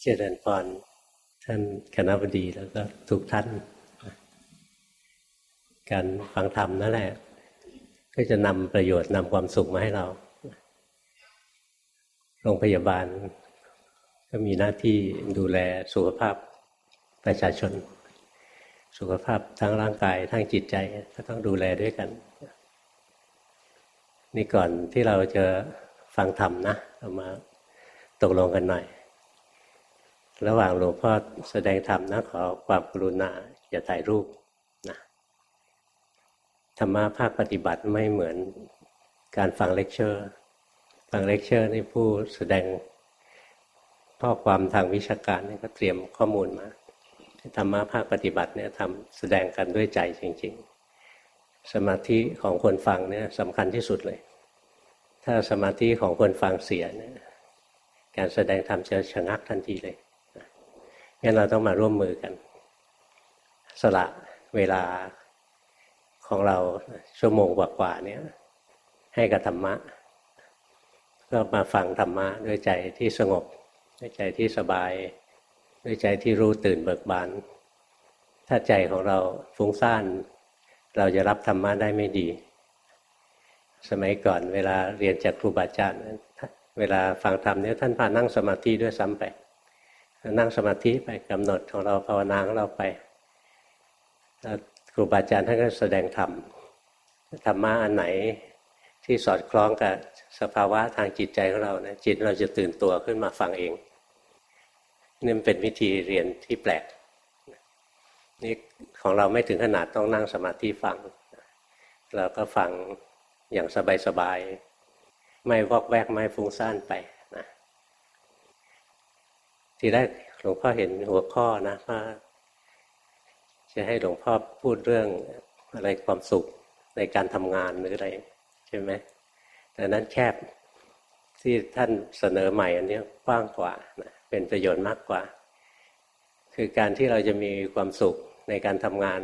เจริญพรท่านคณะบดีแล้วก็ทุกท่าน การฟังธรรมนั่นแหละ ก็จะนำประโยชน์นำความสุขมาให้เรา โรงพยาบาล ก็มีหน้าที่ดูแลสุขภาพประชาชน สุขภาพทั้งร่างกายทั้งจิตใจก็ต้องดูแลด้วยกัน นี่ก่อนที่เราจะฟังธรรมนะเรามาตกลงกันหน่อย ระหว่างหลวงพ่อแสดงธรรมนะขอความกรุณาอย่าถ่ายรูปนะธรรมะภาคปฏิบัติไม่เหมือนการฟังเลคเชอร์ฟังเลคเชอร์นี่ผู้แสดงข้อความทางวิชาการนี่ก็เตรียมข้อมูลมาธรรมะภาคปฏิบัติเนี่ยทำแสดงกันด้วยใจจริง ๆ สมาธิของคนฟังเนี่ยสำคัญที่สุดเลย ถ้าสมาธิของคนฟังเสียเนี่ยการแสดงธรรมจะชะงักทันทีเลย งั้นเราต้องมาร่วมมือกัน สละเวลาของเราชั่วโมงกว่าๆเนี่ยให้กับธรรมะ ก็มาฟังธรรมะด้วยใจที่สงบ ด้วยใจที่สบาย ด้วยใจที่รู้ตื่นเบิกบาน ถ้าใจของเราฟุ้งซ่านเราจะรับธรรมะได้ไม่ดี สมัยก่อนเวลาเรียนจากครูบาอาจารย์เวลาฟังธรรมเนี่ยท่านพานั่งสมาธิด้วยซ้ำไป นั่งสมาธิไปกำหนดของเราภาวนาของเราไปครูบาอาจารย์ท่านก็แสดงธรรมธรรมะอันไหนที่สอดคล้องกับสภาวะทางจิตใจของเรานะจิตเราจะตื่นตัวขึ้นมาฟังเองนี่เป็นวิธีเรียนที่แปลกนี่ของเราไม่ถึงขนาดต้องนั่งสมาธิฟัง เราก็ฟังอย่างสบายๆไม่วอกแวกไม่ฟุ้งซ่านไป ทีแรกหลวงพ่อเห็นหัวข้อนะว่าจะให้หลวงพ่อพูดเรื่องอะไรความสุขในการทำงานหรืออะไรใช่ไหมแต่นั้นแคบที่ท่านเสนอใหม่อันนี้กว้างกว่านะเป็นประโยชน์มากกว่า คือการที่เราจะมีความสุขในการทำงาน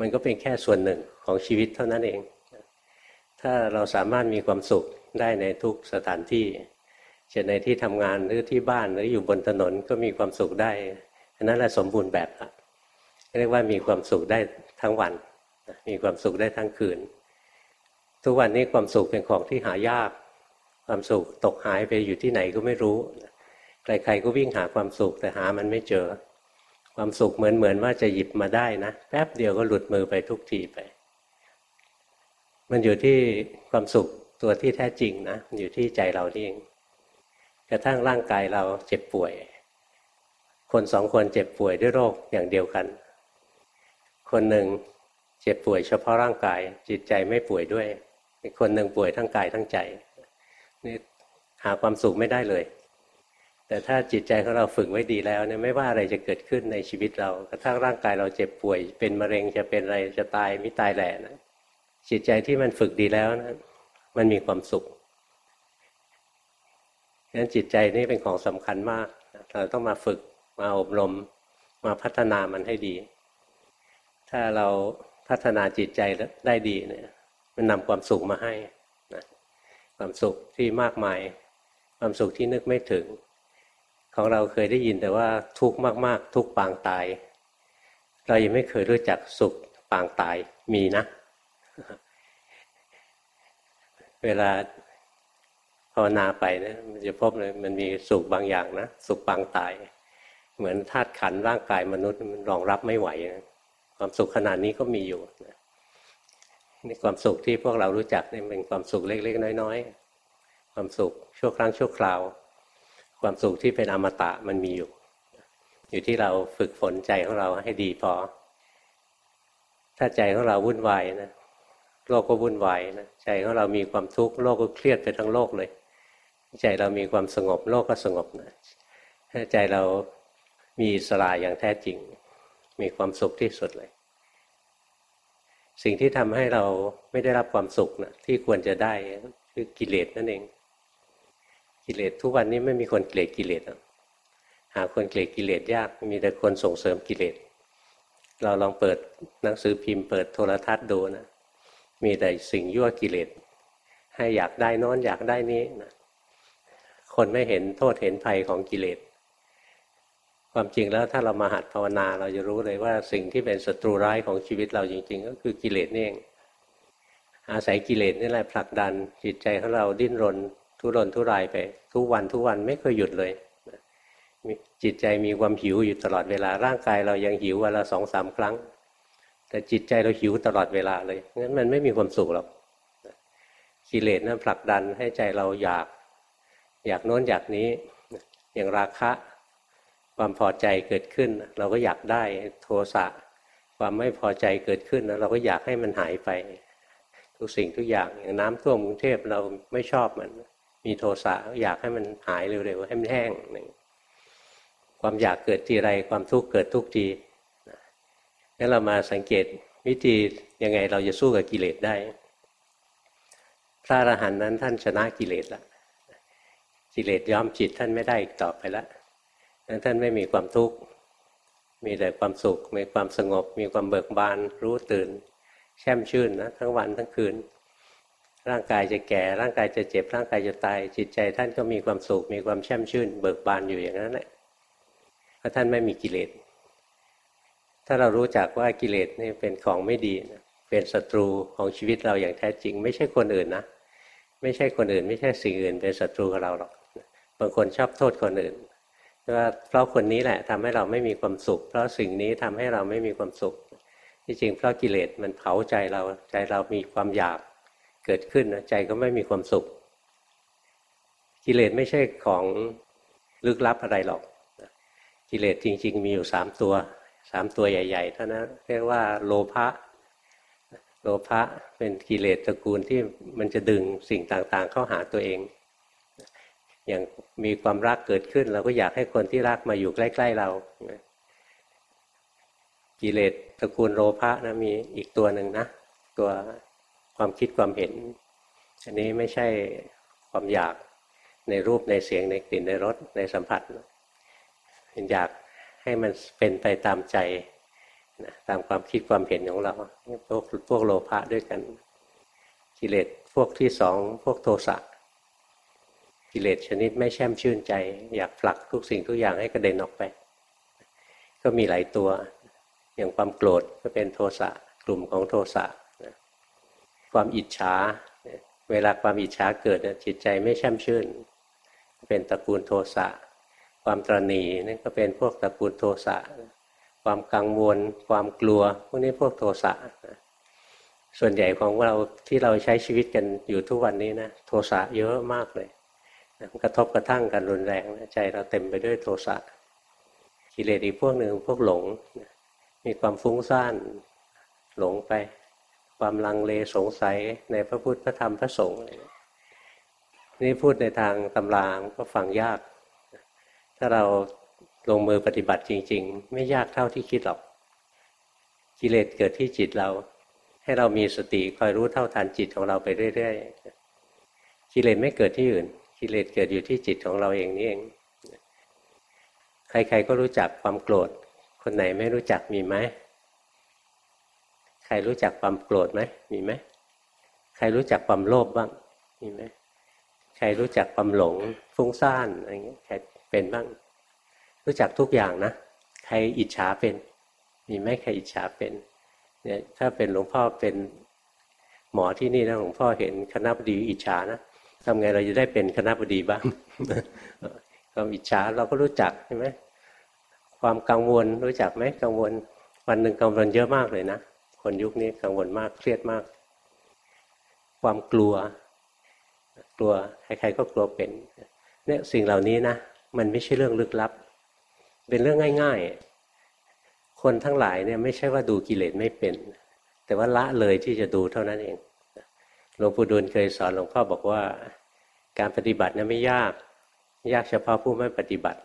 มันก็เป็นแค่ส่วนหนึ่งของชีวิตเท่านั้นเอง ถ้าเราสามารถมีความสุขได้ในทุกสถานที่ จะในที่ทำงานหรือที่บ้านหรืออยู่บนถนนก็มีความสุขได้อันนั้นแหละสมบูรณ์แบบครับเรียกว่ามีความสุขได้ทั้งวัน มีความสุขได้ทั้งคืน ทุกวันนี้ความสุขเป็นของที่หายาก ความสุขตกหายไปอยู่ที่ไหนก็ไม่รู้ ใครๆก็วิ่งหาความสุขแต่หามันไม่เจอ ความสุขเหมือนเหมือนว่าจะหยิบมาได้นะแป๊บเดียวก็หลุดมือไปทุกทีไป มันอยู่ที่ความสุขตัวที่แท้จริงนะอยู่ที่ใจเราเอง กระทั่งร่างกายเราเจ็บป่วย คนสองคนเจ็บป่วยด้วยโรคอย่างเดียวกัน คนหนึ่งเจ็บป่วยเฉพาะร่างกายจิตใจไม่ป่วยด้วยอีกคนหนึ่งป่วยทั้งกายทั้งใจนี่หาความสุขไม่ได้เลย แต่ถ้าจิตใจของเราฝึกไว้ดีแล้วเนี่ยไม่ว่าอะไรจะเกิดขึ้นในชีวิตเรากระทั่งร่างกายเราเจ็บป่วย เป็นมะเร็งจะเป็นอะไรจะตายไม่ตายแหล่นะจิตใจที่มันฝึกดีแล้วนะมันมีความสุข งั้นจิตใจนี่เป็นของสำคัญมาก เราต้องมาฝึกมาอบรมมาพัฒนามันให้ดี ถ้าเราพัฒนาจิตใจได้ดีเนี่ยมันนำความสุขมาให้นะความสุขที่มากมาย ความสุขที่นึกไม่ถึง ของเราเคยได้ยินแต่ว่าทุกข์มาก ๆ ทุกปางตาย เรายังไม่เคยรู้จักสุขปางตายมีนะ เวลา ภาวนาไปนะมันจะพบเลยมันมีสุขบางอย่างนะสุขปางตาย เหมือนธาตุขันร่างกายมนุษย์มันรองรับไม่ไหวนะความสุขขนาดนี้ก็มีอยู่นะนี่ความสุขที่พวกเรารู้จักนี่เป็นความสุขเล็กๆ น้อยๆ ความสุขชั่วครั้งชั่วคราว ความสุขที่เป็นอมตะมันมีอยู่ อยู่ที่เราฝึกฝนใจของเราให้ดีพอ ถ้าใจของเราวุ่นวายนะโลกก็วุ่นวายนะใจของเรามีความทุกข์โลกก็เครียดไปทั้งโลกเลย ใจเรามีความสงบโลกก็สงบนะถ้าใจเรามีสลายอย่างแท้จริง มีความสุขที่สุดเลย สิ่งที่ทำให้เราไม่ได้รับความสุขนะที่ควรจะได้คือกิเลสนั่นเอง กิเลสทุกวันนี้ไม่มีคนเกลียดกิเลสหาคนเกลียดกิเลสยากมีแต่คนส่งเสริมกิเลสเราลองเปิดหนังสือพิมพ์เปิดโทรทัศน์ดูนะมีแต่สิ่งยั่วกิเลสให้อยากได้นอนอยากได้นี้นะ คนไม่เห็นโทษเห็นภัยของกิเลส ความจริงแล้วถ้าเรามาหัดภาวนาเราจะรู้เลยว่าสิ่งที่เป็นศัตรูร้ายของชีวิตเราจริง ๆ ก็คือกิเลสนี่เอง อาศัยกิเลสนี่แหละผลักดันจิตใจของเราดิ้นรน ทุรนทุรายไป ทุกวันทุกวันไม่เคยหยุดเลยจิตใจมีความหิวอยู่ตลอดเวลาร่างกายเรายังหิววันละสองสามครั้ง แต่จิตใจเราหิวตลอดเวลาเลยงั้นมันไม่มีความสุขหรอกกิเลสนั้นผลักดันให้ใจเราอยาก อยากโน้นอยากนี้อย่างราคะความพอใจเกิดขึ้น เราก็อยากได้โทสะความไม่พอใจเกิดขึ้นเราก็อยากให้มันหายไป ทุกสิ่งทุกอย่างอย่างน้ำท่วมกรุงเทพเราไม่ชอบมัน มีโทสะอยากให้มันหายเร็วๆให้มันแห้งความอยากเกิดทีไรความทุกข์เกิดทุกทีงั้นเรามาสังเกตวิธียังไงเราจะสู้กับกิเลสได้ พระอรหันต์นั้นท่านชนะกิเลสแล้ว กิเลสย้อมจิตท่านไม่ได้อีกต่อไปแล้วนั้นท่านไม่มีความทุกข์ มีแต่ความสุข มีความสงบ มีความเบิกบาน รู้ตื่น แช่มชื่นนะทั้งวันทั้งคืน ร่างกายจะแก่ ร่างกายจะเจ็บ ร่างกายจะตาย จิตใจท่านก็มีความสุข มีความแช่มชื่น เบิกบานอยู่อย่างนั้นแหละ เพราะท่านไม่มีกิเลส ถ้าเรารู้จักว่ากิเลสนี่เป็นของไม่ดี เป็นศัตรูของชีวิตเราอย่างแท้จริง ไม่ใช่คนอื่นนะ ไม่ใช่คนอื่น ไม่ใช่สิ่งอื่น เป็นศัตรูกับเราหรอก บางคนชอบโทษคนอื่นว่าเพราะคนนี้แหละทำให้เราไม่มีความสุข เพราะสิ่งนี้ทำให้เราไม่มีความสุข ที่จริงเพราะกิเลสมันเผาใจเราใจเรามีความอยากเกิดขึ้นนะใจก็ไม่มีความสุข กิเลสไม่ใช่ของลึกลับอะไรหรอก กิเลสจริง ๆ มีอยู่สามตัวสามตัวใหญ่ ๆ เท่านั้นเรียกว่าโลภะโลภะเป็นกิเลสตระกูลที่มันจะดึงสิ่งต่างๆ เข้าหาตัวเอง อย่างมีความรักเกิดขึ้น เราก็อยากให้คนที่รักมาอยู่ใกล้ ๆเรา กิเลสตระกูลโลภะนะมีอีกตัวหนึ่งนะ ตัวความคิดความเห็น อันนี้ไม่ใช่ความอยากในรูปในเสียงในกลิ่นในรสในสัมผัสเป็นอยากให้มันเป็นไปตามใจนะตามความคิดความเห็นของเราพวกพวกโลภะด้วยกัน กิเลสพวกที่สองพวกโทสะ กิเลสชนิดไม่แช่มชื่นใจ อยากผลักทุกสิ่งทุกอย่างให้กระเด็นออกไป ก็มีหลายตัว อย่างความโกรธก็เป็นโทสะกลุ่มของโทสะความอิจฉา เวลาความอิจฉาเกิดจิตใจไม่แช่มชื่น เป็นตระกูลโทสะความตรณีนี่ก็เป็นพวกตระกูลโทสะความกังวล ความกลัว พวกนี้พวกโทสะส่วนใหญ่ของเราที่เราใช้ชีวิตกันอยู่ทุกวันนี้นะโทสะเยอะมากเลย กระทบกระทั่งกันรุนแรงใจเราเต็มไปด้วยโทสะกิเลสอีกพวกหนึ่งพวกหลง มีความฟุ้งซ่านหลงไป ความลังเลสงสัยในพระพุทธพระธรรมพระสงฆ์นี่พูดในทางตำรางก็ฟังยาก ถ้าเราลงมือปฏิบัติจริง ๆ ไม่ยากเท่าที่คิดหรอก กิเลสเกิดที่จิตเรา ให้เรามีสติคอยรู้เท่าทันจิตของเราไปเรื่อยๆกิเลสไม่เกิดที่อื่น กิเลสเกิดอยู่ที่จิตของเราเองนี่เอง ใครๆก็รู้จักความโกรธ คนไหนไม่รู้จักมีไหมใครรู้จักความโกรธไหมมีไหมใครรู้จักความโลภบ้างมีไหมใครรู้จักความหลงฟุ้งซ่านอะไรเงี้ยใครเป็นบ้าง รู้จักทุกอย่างนะใครอิจฉาเป็น มีไหมใครอิจฉาเป็นเนี่ยถ้าเป็นหลวงพ่อเป็นหมอที่นี่นะหลวงพ่อเห็นคณะบดีอิจฉานะ ทำไงเราจะได้เป็นคณะบดีบ้างความอิจฉาเราก็รู้จักใช่ไหมความกังวลรู้จักไหมกังวลวันหนึ่งกังวลเยอะมากเลยนะคนยุคนี้กังวลมากเครียดมาก ความกลัว กลัวใครๆก็กลัวเป็นเนี่ยสิ่งเหล่านี้นะมันไม่ใช่เรื่องลึกลับ เป็นเรื่องง่าย ๆ คนทั้งหลายเนี่ยไม่ใช่ว่าดูกิเลสไม่เป็น แต่ว่าละเลยที่จะดูเท่านั้นเอง หลวงปู่ดูลเคยสอนหลวงพ่อบอกว่า การปฏิบัตินี่ยไม่ยาก ยากเฉพาะผู้ไม่ปฏิบัติ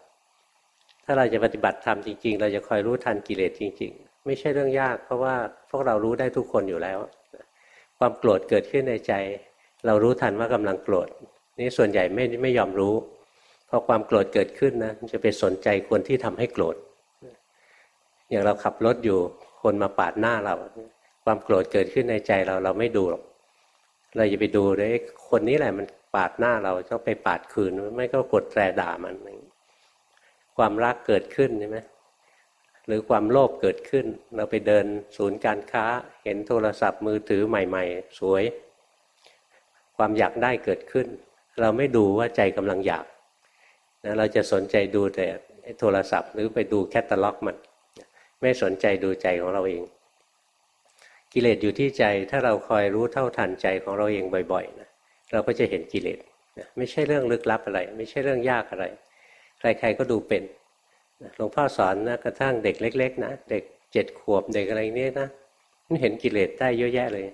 ถ้าเราจะปฏิบัติทำจริง ๆ เราจะคอยรู้ทันกิเลสจริง ๆ ไม่ใช่เรื่องยาก เพราะว่าพวกเรารู้ได้ทุกคนอยู่แล้ว ความโกรธเกิดขึ้นในใจ เรารู้ทันว่ากำลังโกรธนี่ส่วนใหญ่ไม่ไม่ยอมรู้พอความโกรธเกิดขึ้นนะจะไปสนใจคนที่ทำให้โกรธอย่างเราขับรถอยู่คนมาปาดหน้าเรา ความโกรธเกิดขึ้นในใจเราเราไม่ดูหรอก เราจะไปดูเลยคนนี้แหละมันปาดหน้าเราต้องไปปาดคืน ไม่ก็กดแตรด่ามันความรักเกิดขึ้นใช่ไหมหรือความโลภเกิดขึ้น เราไปเดินศูนย์การค้า เห็นโทรศัพท์มือถือใหม่ ๆ สวย ความอยากได้เกิดขึ้น เราไม่ดูว่าใจกำลังอยากนะเราจะสนใจดูแต่โทรศัพท์หรือไปดูแคตตาล็อกมัน ไม่สนใจดูใจของเราเอง กิเลสอยู่ที่ใจถ้าเราคอยรู้เท่าทันใจของเราเองบ่อยๆนะเราก็จะเห็นกิเลสนะไม่ใช่เรื่องลึกลับอะไร ไม่ใช่เรื่องยากอะไร ใครๆก็ดูเป็นหลวงพ่อสอนนะกระทั่งเด็กเล็ก ๆ นะเด็กเจ็ดขวบเด็กอะไรนี้นะมันเห็นกิเลสได้เยอะแยะเลย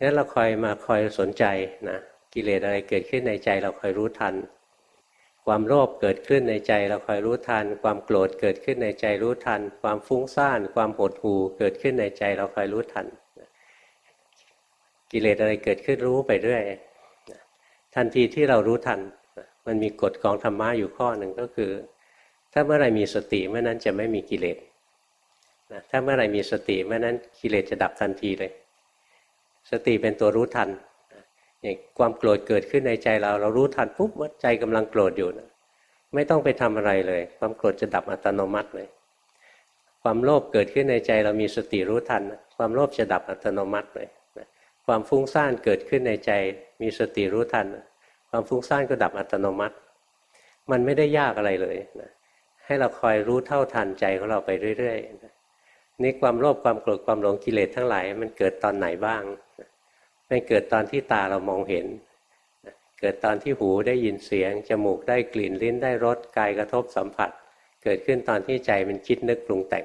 งั้นเราคอยมาคอยสนใจนะกิเลสอะไรเกิดขึ้นในใจเราคอยรู้ทัน ความโลภเกิดขึ้นในใจเราคอยรู้ทัน ความโกรธเกิดขึ้นในใจรู้ทัน ความฟุ้งซ่าน ความหดหู่เกิดขึ้นในใจเราคอยรู้ทัน กิเลสอะไรเกิดขึ้นรู้ไปเรื่อยทันทีที่เรารู้ทัน มันมีกฎของธรรมะอยู่ข้อหนึ่งก็คือ ถ้าเมื่อไรมีสติเมื่อนั้นจะไม่มีกิเลสถ้าเมื่อไรมีสติเมื่อนั้นกิเลสจะดับทันทีเลย สติเป็นตัวรู้ทัน อย่างความโกรธเกิดขึ้นในใจเรา เรารู้ทันปุ๊บว่าใจกำลังโกรธอยู่นะไม่ต้องไปทำอะไรเลย ความโกรธจะดับอัตโนมัติเลย ความโลภเกิดขึ้นในใจเรามีสติรู้ทัน ความโลภจะดับอัตโนมัติเลยความฟุ้งซ่านเกิดขึ้นในใจ มีสติรู้ทัน ความฟุ้งซ่านก็ดับอัตโนมัติ มันไม่ได้ยากอะไรเลยนะให้เราคอยรู้เท่าทันใจของเราไปเรื่อยๆนี่ความโลภความโกรธความหลงกิเลสทั้งหลายมันเกิดตอนไหนบ้าง มันเกิดตอนที่ตาเรามองเห็น เกิดตอนที่หูได้ยินเสียง จมูกได้กลิ่นลิ้นได้รสกายกระทบสัมผัส เกิดขึ้นตอนที่ใจมันคิดนึกปรุงแต่ง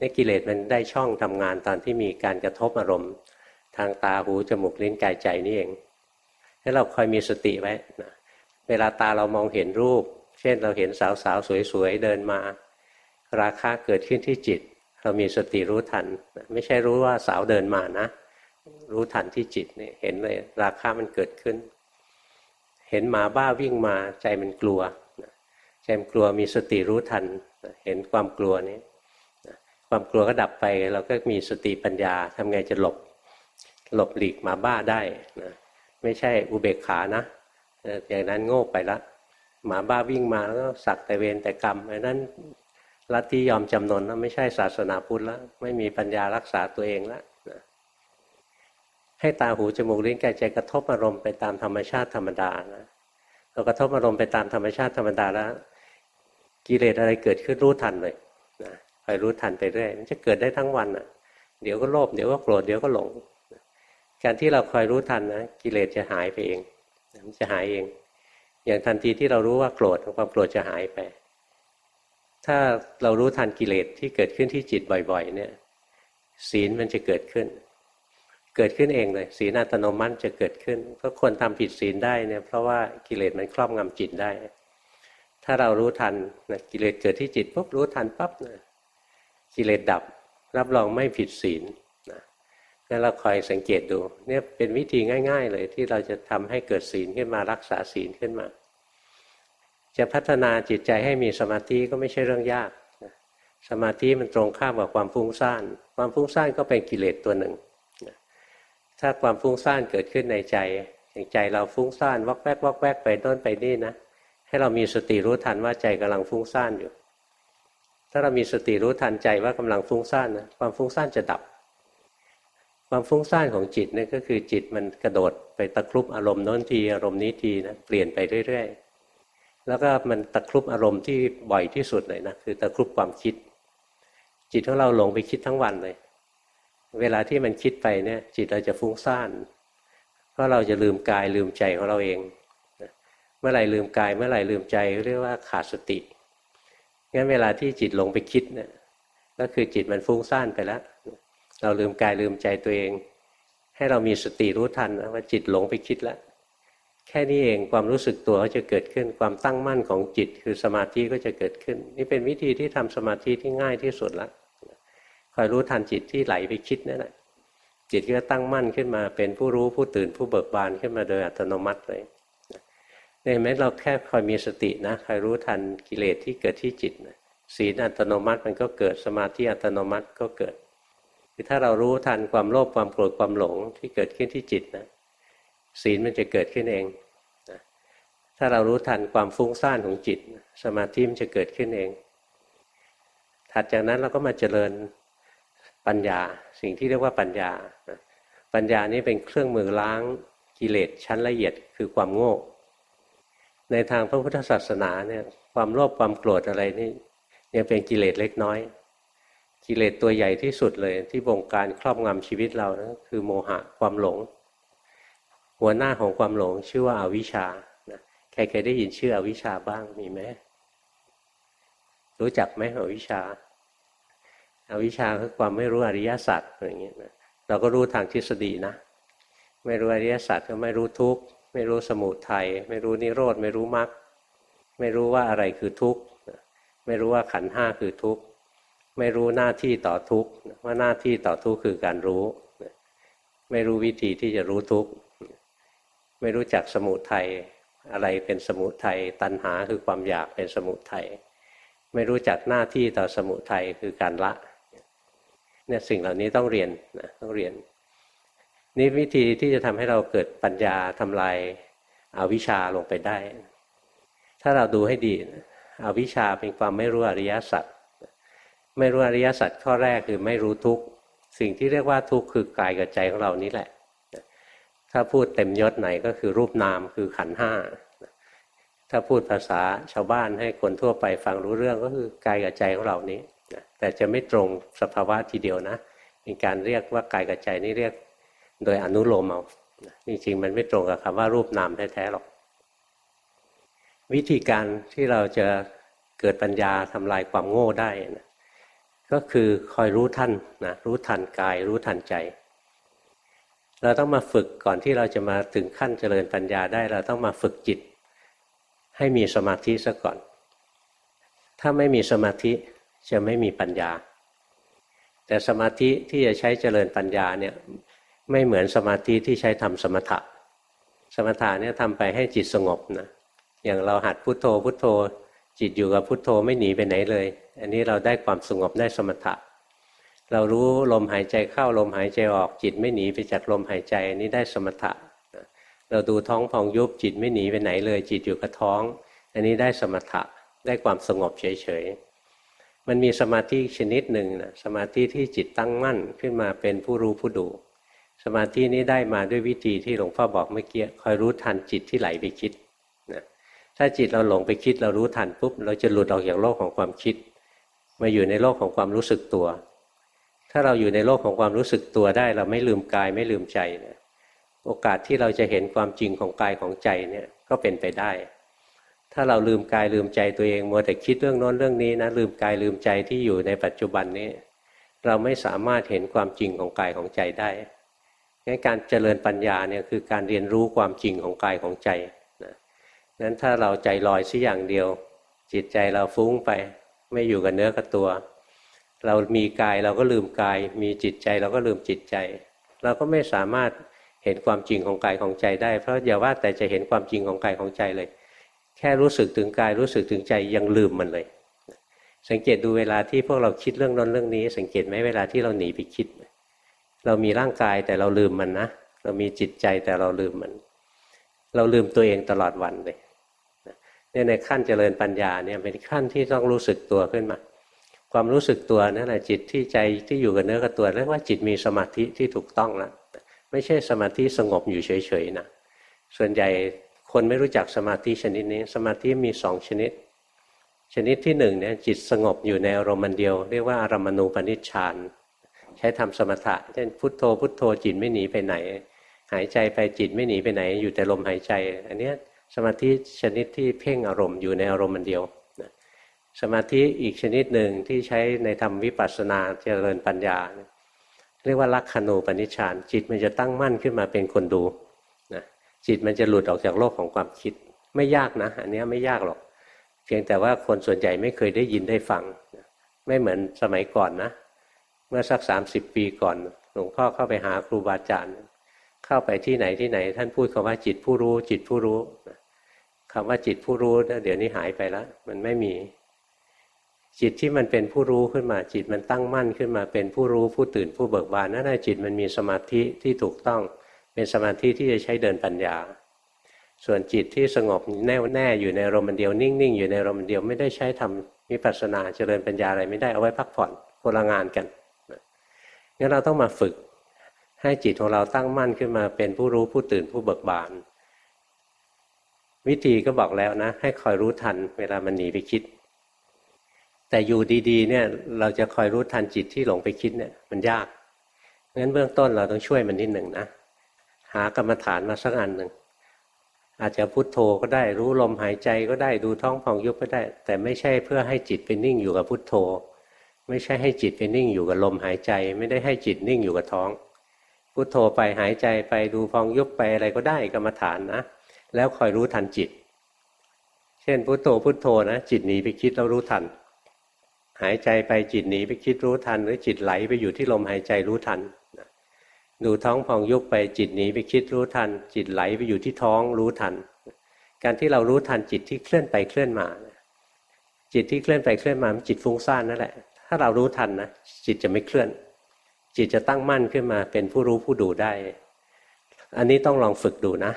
นี่กิเลสมันได้ช่องทำงานตอนที่มีการกระทบอารมณ์ ทางตาหูจมูกลิ้นกายใจนี่เองให้เราคอยมีสติไว้นะเวลาตาเรามองเห็นรูป เช่นเราเห็นสาวสาวสวยๆเดินมา ราคาเกิดขึ้นที่จิต เรามีสติรู้ทัน ไม่ใช่รู้ว่าสาวเดินมานะ รู้ทันที่จิตเนี่ยเห็นเลยราคามันเกิดขึ้น เห็นหมาบ้าวิ่งมาใจมันกลัวใจมันกลัวมีสติรู้ทัน เห็นความกลัวนี้ความกลัวก็ดับไปเราก็มีสติปัญญาทำไงจะหลบหลบหลีกหมาบ้าได้นะไม่ใช่อุเบกขานะอย่างนั้นโง่ไปละหมาบ้าวิ่งมาแล้วก็สักแต่เวรแต่กรรมอันนั้นลัทธิยอมจำนนแล้วไม่ใช่ศาสนาพุทธแล้วไม่มีปัญญารักษาตัวเองแล้ว ให้ตาหูจมูกลิ้นกายใจกระทบอารมณ์ไปตามธรรมชาติธรรมดานะเรากระทบอารมณ์ไปตามธรรมชาติธรรมดาแล้ว กิเลสอะไรเกิดขึ้นรู้ทันเลยนะคอยรู้ทันไปเรื่อยมันจะเกิดได้ทั้งวันอะ เดี๋ยวก็โลภเดี๋ยวก็โกรธเดี๋ยวก็หลง การที่เราคอยรู้ทันนะกิเลสจะหายไปเองมันจะหายเอง อย่างทันทีที่เรารู้ว่าโกรธความโกรธจะหายไป ถ้าเรารู้ทันกิเลสที่เกิดขึ้นที่จิตบ่อย ๆ เนี่ย ศีลมันจะเกิดขึ้น เกิดขึ้นเองเลยศีลอัตโนมัติจะเกิดขึ้นก็คนทำผิดศีลได้เนี่ยเพราะว่ากิเลสมันครอบงำจิตได้ ถ้าเรารู้ทันนะกิเลสเกิดที่จิตปุ๊บรู้ทันปั๊บนะกิเลสดับรับรองไม่ผิดศีลแล้วเราคอยสังเกตดูเนี่ยเป็นวิธีง่าย ๆ เลยที่เราจะทำให้เกิดศีลขึ้นมารักษาศีลขึ้นมา จะพัฒนาจิตใจให้มีสมาธิก็ไม่ใช่เรื่องยาก สมาธิมันตรงข้ามกับความฟุ้งซ่าน ความฟุ้งซ่านก็เป็นกิเลสตัวหนึ่ง ถ้าความฟุ้งซ่านเกิดขึ้นในใจอย่างใจเราฟุ้งซ่านวอกแวกวอกแวกไปต้นไปนี่นะให้เรามีสติรู้ทันว่าใจกำลังฟุ้งซ่านอยู่ ถ้าเรามีสติรู้ทันใจว่ากำลังฟุ้งซ่านนะความฟุ้งซ่านจะดับ ความฟุ้งซ่านของจิตนี่ก็คือจิตมันกระโดดไปตะครุบอารมณ์โน้นทีอารมณ์นี้ทีนะเปลี่ยนไปเรื่อย ๆ แล้วก็มันตะครุบอารมณ์ที่บ่อยที่สุดเลยนะคือตะครุบความคิด จิตของเราหลงไปคิดทั้งวันเลย เวลาที่มันคิดไปเนี่ยจิตเราจะฟุ้งซ่าน เพราะเราจะลืมกายลืมใจของเราเอง เมื่อไหร่ลืมกายเมื่อไหร่ลืมใจเรียกว่าขาดสติ งั้นเวลาที่จิตหลงไปคิดเนี่ยก็คือจิตมันฟุ้งซ่านไปแล้ว เราลืมกายลืมใจตัวเอง ให้เรามีสติรู้ทันว่าจิตหลงไปคิดแล้ว แค่นี้เองความรู้สึกตัวก็จะเกิดขึ้นความตั้งมั่นของจิต คือสมาธิก็จะเกิดขึ้น นี่เป็นวิธีที่ทำสมาธิที่ง่ายที่สุดและ คอยรู้ทันจิตที่ไหลไปคิดนั่นแหละจิตก็ตั้งมั่นขึ้นมาเป็นผู้รู้ผู้ตื่นผู้เบิกบานขึ้นมาโดยอัตโนมัติเลยเนี่ยแม้เราแค่คอยมีสตินะคอยรู้ทันกิเลสที่เกิดที่จิตศีลอัตโนมัติมันก็เกิดสมาธิอัตโนมัติก็เกิดคือถ้าเรารู้ทันความโลภความโกรธความหลงที่เกิดขึ้นที่จิตนะศีลมันจะเกิดขึ้นเองนะถ้าเรารู้ทันความฟุ้งซ่านของจิต สมาธิมันจะเกิดขึ้นเอง ถัดจากนั้นเราก็มาเจริญ ปัญญาสิ่งที่เรียกว่าปัญญา ปัญญานี้เป็นเครื่องมือล้างกิเลสชั้นละเอียดคือความโง่ ในทางพระพุทธศาสนาเนี่ยความโลภความโกรธอะไรนี่ยังเป็นกิเลสเล็กน้อย กิเลสตัวใหญ่ที่สุดเลย ที่บงการครอบงำชีวิตเรานะคือโมหะความหลง หัวหน้าของความหลงชื่อว่าอาวิชชาใครเคยได้ยินชื่ออวิชชาบ้างมีไหมรู้จักไหมอวิชชา อวิชชาคือความไม่รู้อริยสัจอย่างเงี้ยนะเราก็รู้ทางทฤษฎีนะ ไม่รู้อริยสัจก็ไม่รู้ทุกข์ไม่รู้สมุทัยไม่รู้นิโรธไม่รู้มรรคไม่รู้ว่าอะไรคือทุกข์ไม่รู้ว่าขันห้าคือทุกข์ไม่รู้หน้าที่ต่อทุกข์ว่าหน้าที่ต่อทุกข์คือการรู้ไม่รู้วิธีที่จะรู้ทุกข์ไม่รู้จักสมุทัยอะไรเป็นสมุทัยตัณหาคือความอยากเป็นสมุทัยไม่รู้จักหน้าที่ต่อสมุทัยคือการละ เนี่ยสิ่งเหล่านี้ต้องเรียนนะต้องเรียน นี่วิธีที่จะทำให้เราเกิดปัญญาทำลายอาวิชชาลงไปได้ ถ้าเราดูให้ดีอวิชชาเป็นความไม่รู้อริยสัจไม่รู้อริยสัจข้อแรกคือไม่รู้ทุกสิ่งที่เรียกว่าทุกคือกายกับใจของเรานี่แหละ ถ้าพูดเต็มยศไหนก็คือรูปนามคือขันห้าถ้าพูดภาษาชาวบ้านให้คนทั่วไปฟังรู้เรื่องก็คือกายกับใจของเรานี้ แต่จะไม่ตรงสภาวะทีเดียวนะเป็นการเรียกว่ากายกับใจนี่เรียกโดยอนุโลมเอาจริงๆมันไม่ตรงกับคำว่ารูปนามแท้ๆหรอก วิธีการที่เราจะเกิดปัญญาทำลายความโง่ได้นะก็คือคอยรู้ทันนะรู้ทันกาย รู้ทันใจ เราต้องมาฝึกก่อนที่เราจะมาถึงขั้นเจริญปัญญาได้ เราต้องมาฝึกจิต ให้มีสมาธิซะก่อน ถ้าไม่มีสมาธิ จะไม่มีปัญญา แต่สมาธิที่จะใช้เจริญปัญญาเนี่ยไม่เหมือนสมาธิที่ใช้ทำสมถะ สมถะเนี่ยทำไปให้จิตสงบนะอย่างเราหัดพุทโธพุทโธ จิตอยู่กับพุทโธไม่หนีไปไหนเลย อันนี้เราได้ความสงบได้สมถะ เรารู้ลมหายใจเข้าลมหายใจออกจิตไม่หนีไปจากลมหายใจอันี้ได้สมถะเราดูท้องพองยุบจิตไม่หนีไปไหนเลย จิตอยู่กับท้อง อันนี้ได้สมถะได้ความสงบเฉยๆ มันมีสมาธิชนิดหนึ่งนะสมาธิที่จิตตั้งมั่นขึ้นมาเป็นผู้รู้ผู้ดู สมาธินี้ได้มาด้วยวิธีที่หลวงพ่อบอกเมื่อกี้คอยรู้ทันจิตที่ไหลไปคิดนะถ้าจิตเราหลงไปคิดเรารู้ทันปุ๊บเราจะหลุดออกจากโลกของความคิด มาอยู่ในโลกของความรู้สึกตัว ถ้าเราอยู่ในโลกของความรู้สึกตัวได้ เราไม่ลืมกายไม่ลืมใจนี่ยโอกาสที่เราจะเห็นความจริงของกายของใจเนี่ยก็เป็นไปได้ ถ้าเราลืมกายลืมใจตัวเองมัวแต่คิดเรื่องโน้นเรื่องนี้นะลืมกายลืมใจที่อยู่ในปัจจุบันนี้ เราไม่สามารถเห็นความจริงของกายของใจได้งั้นการเจริญปัญญาเนี่ยคือการเรียนรู้ความจริงของกายของใจนะนั้นถ้าเราใจลอยสักอย่างเดียว จิตใจเราฟุ้งไป ไม่อยู่กับเนื้อกับตัว เรามีกายเราก็ลืมกาย มีจิตใจเราก็ลืมจิตใจ เราก็ไม่สามารถเห็นความจริงของกายของใจได้ เพราะอย่าว่าแต่จะเห็นความจริงของกายของใจเลย แค่รู้สึกถึงกายรู้สึกถึงใจยังลืมมันเลย สังเกตดูเวลาที่พวกเราคิดเรื่องนั้นเรื่องนี้ สังเกตไหมเวลาที่เราหนีไปคิด เรามีร่างกายแต่เราลืมมันนะเรามีจิตใจแต่เราลืมมัน เราลืมตัวเองตลอดวันเลยเนี่ยในขั้นเจริญปัญญาเนี่ยเป็นขั้นที่ต้องรู้สึกตัวขึ้นมา ความรู้สึกตัวนั่นแหละจิตที่ใจที่อยู่กับเนื้อกับตัวเรียกว่าจิตมีสมาธิที่ถูกต้องแล้วไม่ใช่สมาธิสงบอยู่เฉยๆนะส่วนใหญ่ คนไม่รู้จักสมาธิชนิดนี้ สมาธิมีสองชนิด ชนิดที่หนึ่งเนี่ยจิตสงบอยู่ในอารมณ์เดียว เรียกว่าอารมณูปนิชฌานใช้ทำสมถะเช่นพุทโธพุทโธจิตไม่หนีไปไหน หายใจไปจิตไม่หนีไปไหน อยู่แต่ลมหายใจ อันนี้สมาธิชนิดที่เพ่งอารมณ์อยู่ในอารมณ์เดียวสมาธิอีกชนิดหนึ่งที่ใช้ในธรรมวิปัสสนาเจริญปัญญา เรียกว่าลักขณูปนิชฌานจิตมันจะตั้งมั่นขึ้นมาเป็นคนดู จิตมันจะหลุดออกจากโลกของความคิด ไม่ยากนะ อันนี้ไม่ยากหรอก เพียงแต่ว่าคนส่วนใหญ่ไม่เคยได้ยินได้ฟัง ไม่เหมือนสมัยก่อนนะ เมื่อสักสามสิบปีก่อน หลวงพ่อเข้าไปหาครูบาอาจารย์ เข้าไปที่ไหนที่ไหน ท่านพูดคำว่าจิตผู้รู้ จิตผู้รู้คำว่าจิตผู้รู้ เดี๋ยวนี้หายไปแล้ว มันไม่มี จิตที่มันเป็นผู้รู้ขึ้นมา จิตมันตั้งมั่นขึ้นมา เป็นผู้รู้ผู้ตื่นผู้เบิกบานนั่นแหละจิตมันมีสมาธิที่ถูกต้อง เป็นสมาธิที่จะใช้เดินปัญญา ส่วนจิตที่สงบแน่วแน่อยู่ในอารมณ์เดียวนิ่งๆ อยู่ในอารมณ์เดียวไม่ได้ใช้ทำวิปัสสนาเจริญปัญญาอะไรไม่ได้เอาไว้พักผ่อนคนละงานกันงั้นเราต้องมาฝึกให้จิตของเราตั้งมั่นขึ้นมาเป็นผู้รู้ผู้ตื่นผู้เบิกบาน วิธีก็บอกแล้วนะ ให้คอยรู้ทันเวลามันหนีไปคิด แต่อยู่ดีๆเนี่ยเราจะคอยรู้ทันจิตที่หลงไปคิดเนี่ยมันยากงั้นเบื้องต้นเราต้องช่วยมันนิดหนึ่งนะ หากรรมฐานมาสักอันหนึ่งอาจจะพุโทโธก็ได้รู้ลมหายใจก็ได้ดูท้องพองยุบก็ได้ แต่ไม่ใช่เพื่อให้จิตไปนิ่งอยู่กับพุโทโธ ไม่ใช่ให้จิตไปนิ่งอยู่กับลมหายใจ ไม่ได้ให้จิตนิ่งอยู่กับท้อง พุโทโธไปหายใจไปดูพองยุบไปอะไรก็ได้กรรมฐานนะ แล้วคอยรู้ทันจิต เช่นพุโทโธพุโทโธนะ จิตหนีไปคิดแล้วรู้ทัน หายใจไปจิตหนีไปคิดรู้ทัน หรือจิตไหลไปอยู่ที่ลมหายใจรู้ทัน ดูท้องพองยุบไปจิตหนีไปคิดรู้ทัน จิตไหลไปอยู่ที่ท้องรู้ทัน การที่เรารู้ทันจิตที่เคลื่อนไปเคลื่อนมา จิตที่เคลื่อนไปเคลื่อนมามันจิตฟุ้งซ่านนั่นแหละ ถ้าเรารู้ทันนะจิตจะไม่เคลื่อน จิตจะตั้งมั่นขึ้นมาเป็นผู้รู้ผู้ดูได้ อันนี้ต้องลองฝึกดูนะ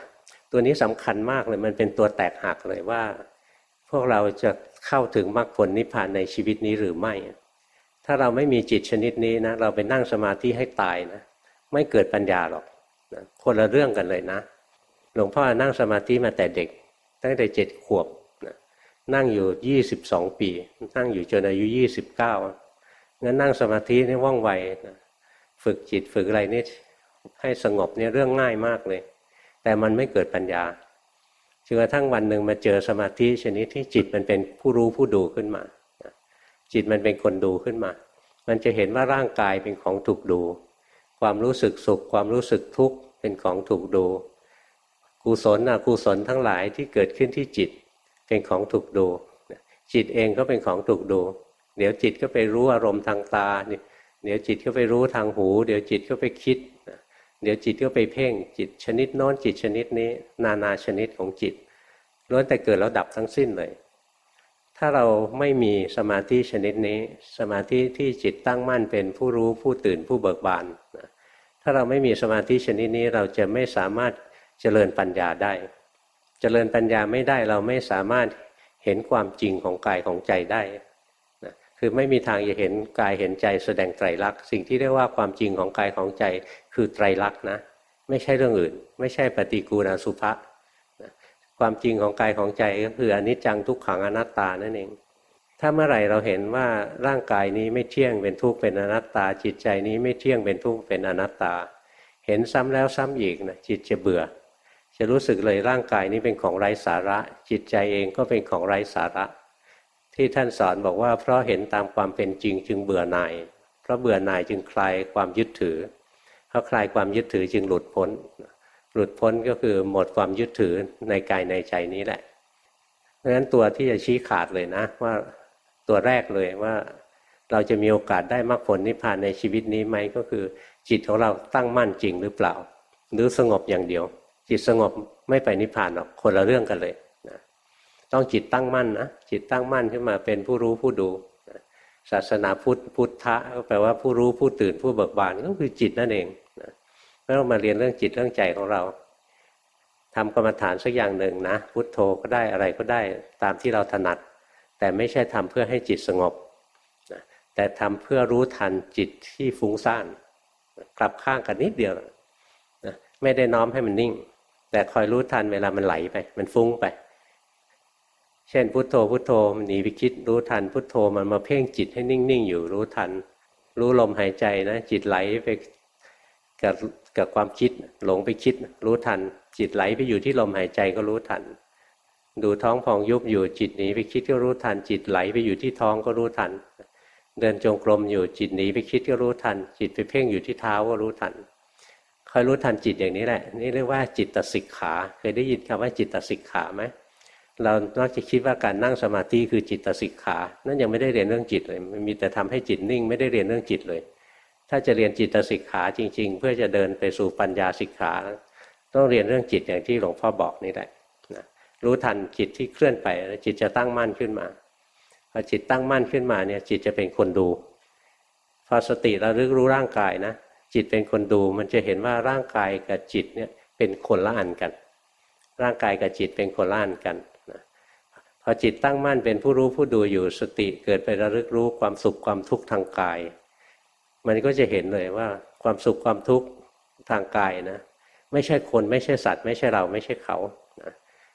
ตัวนี้สำคัญมากเลยมันเป็นตัวแตกหักเลยว่า พวกเราจะเข้าถึงมรรคผลนิพพานในชีวิตนี้หรือไม่ ถ้าเราไม่มีจิตชนิดนี้นะเราไปนั่งสมาธิให้ตายนะ ไม่เกิดปัญญาหรอกนะคนละเรื่องกันเลยนะ หลวงพ่อนั่งสมาธิมาแต่เด็ก ตั้งแต่เจ็ดขวบนะนั่งอยู่ยี่สิบสองปี นั่งอยู่จนอายุยี่สิบเก้างั้นนั่งสมาธินี่ว่องไวนะฝึกจิตฝึกอะไรนี่ให้สงบเนี่ยเรื่องง่ายมากเลย แต่มันไม่เกิดปัญญาจนกระทั่งวันหนึ่งมาเจอสมาธิชนิดที่จิตมันเป็นผู้รู้ผู้ดูขึ้นมาจิตมันเป็นคนดูขึ้นมา มันจะเห็นว่าร่างกายเป็นของถูกดู ความรู้สึกสุข ความรู้สึกทุกข์เป็นของถูกดูกุศลอกุศลทั้งหลายที่เกิดขึ้นที่จิตเป็นของถูกดูจิตเองก็เป็นของถูกดู เดี๋ยวจิตก็ไปรู้อารมณ์ทางตาเดี๋ยวจิตก็ไปรู้ทางหู เดี๋ยวจิตก็ไปคิด เดี๋ยวจิตก็ไปเพ่ง จิตชนิดโน้นจิตชนิดนี้ นานาชนิดของจิตล้วนแต่เกิดแล้วดับทั้งสิ้นเลย ถ้าเราไม่มีสมาธิชนิดนี้ สมาธิที่จิตตั้งมั่นเป็นผู้รู้ผู้ตื่นผู้เบิกบานนะ ถ้าเราไม่มีสมาธิชนิดนี้เราจะไม่สามารถเจริญปัญญาได้ เจริญปัญญาไม่ได้เราไม่สามารถเห็นความจริงของกายของใจได้นะคือไม่มีทางจะเห็นกายเห็นใจแสดงไตรลักษณ์สิ่งที่เรียกว่าความจริงของกายของใจคือไตรลักษณ์นะไม่ใช่เรื่องอื่น ไม่ใช่ปฏิกูณาสุภะความจริงของกายของใจก็คืออนิจจังทุกขังอนัตตานั่นเอง ถ้าเมื่อไหร่เราเห็นว่าร่างกายนี้ไม่เที่ยงเป็นทุกข์เป็นอนัตตา จิตใจนี้ไม่เที่ยงเป็นทุกข์เป็นอนัตตา เห็นซ้ำแล้วซ้ำอีกนะจิตจะเบื่อ จะรู้สึกเลยร่างกายนี้เป็นของไร้สาระ จิตใจเองก็เป็นของไร้สาระ ที่ท่านสอนบอกว่าเพราะเห็นตามความเป็นจริงจึงเบื่อหน่ายเพราะเบื่อหน่ายจึงคลายความยึดถือเพราะคลายความยึดถือจึงหลุดพ้น หลุดพ้นก็คือหมดความยึดถือในกายในใจนี้แหละเพราะฉะนั้นตัวที่จะชี้ขาดเลยนะว่า ตัวแรกเลยว่า เราจะมีโอกาสได้มรรคผลนิพพานในชีวิตนี้ไหมก็คือ จิตของเราตั้งมั่นจริงหรือเปล่า หรือสงบอย่างเดียว จิตสงบไม่ไปนิพพานหรอกคนละเรื่องกันเลยนะต้องจิตตั้งมั่นนะจิตตั้งมั่นขึ้นมาเป็นผู้รู้ผู้ดูนะศาสนาพุทธพุทธะก็แปลว่าผู้รู้ผู้ตื่นผู้เบิกบานก็คือจิตนั่นเองนะเรามาเรียนเรื่องจิตเรื่องใจของเราทำกรรมฐานสักอย่างหนึ่งนะพุทโธก็ได้อะไรก็ได้ตามที่เราถนัด แต่ไม่ใช่ทำเพื่อให้จิตสงบนะแต่ทำเพื่อรู้ทันจิตที่ฟุ้งซ่านกลับข้างกันนิดเดียวนะไม่ได้น้อมให้มันนิ่ง แต่คอยรู้ทันเวลามันไหลไป มันฟุ้งไป เช่นพุโทโธพุโทโธมันหนีไปคิดรู้ทันพุโทโธมันมาเพ่งจิตให้นิ่งๆอยู่รู้ทัน รู้ลมหายใจนะจิตไหลไปกับกับความคิดหลงไปคิด รู้ทัน จิตไหลไปอยู่ที่ลมหายใจก็รู้ทัน ดูท้องพองยุบอยู่จิตหนีไปคิดก็รู้ทัน จิตไหลไปอยู่ที่ท้องก็รู้ทัน เดินจงกรมอยู่จิตหนีไปคิดก็รู้ทัน จิตไปเพ่งอยู่ที่เท้าก็รู้ทันคอยรู้ทันจิตอย่างนี้แหละ นี่เรียกว่าจิตตสิกขา เคยได้ยินคำว่าจิตตสิกขาไหมเรานอกจากคิดว่าการนั่งสมาธิคือจิตตสิกขา นั่นยังไม่ได้เรียนเรื่องจิตเลย มันมีแต่ทำให้จิตนิ่งไม่ได้เรียนเรื่องจิตเลย ถ้าจะเรียนจิตตสิกขาจริง ๆ เพื่อจะเดินไปสู่ปัญญาสิกขา ต้องเรียนเรื่องจิตอย่างที่หลวงพ่อบอกนี่แหละ รู้ทันจิตที่เคลื่อนไปจิตจะตั้งมั่นขึ้นมาพอจิตตั้งมั่นขึ้นมาเนี่ย จิตจะเป็นคนดูพอสติระลึกรู้ร่างกายนะจิตเป็นคนดูมันจะเห็นว่าร่างกายกับจิตเนี่ยเป็นคนละอันกัน ร่างกายกับจิตเป็นโคล่านกันนะพอจิตตั้งมั่นเป็นผู้รู้ผู้ดูอยู่สติเกิดไประลึกรู้ความสุขความทุกข์ทางกาย มันก็จะเห็นเลยว่าความสุขความทุกข์ทางกายนะ ไม่ใช่คนไม่ใช่สัตว์ ไม่ใช่เราไม่ใช่เขา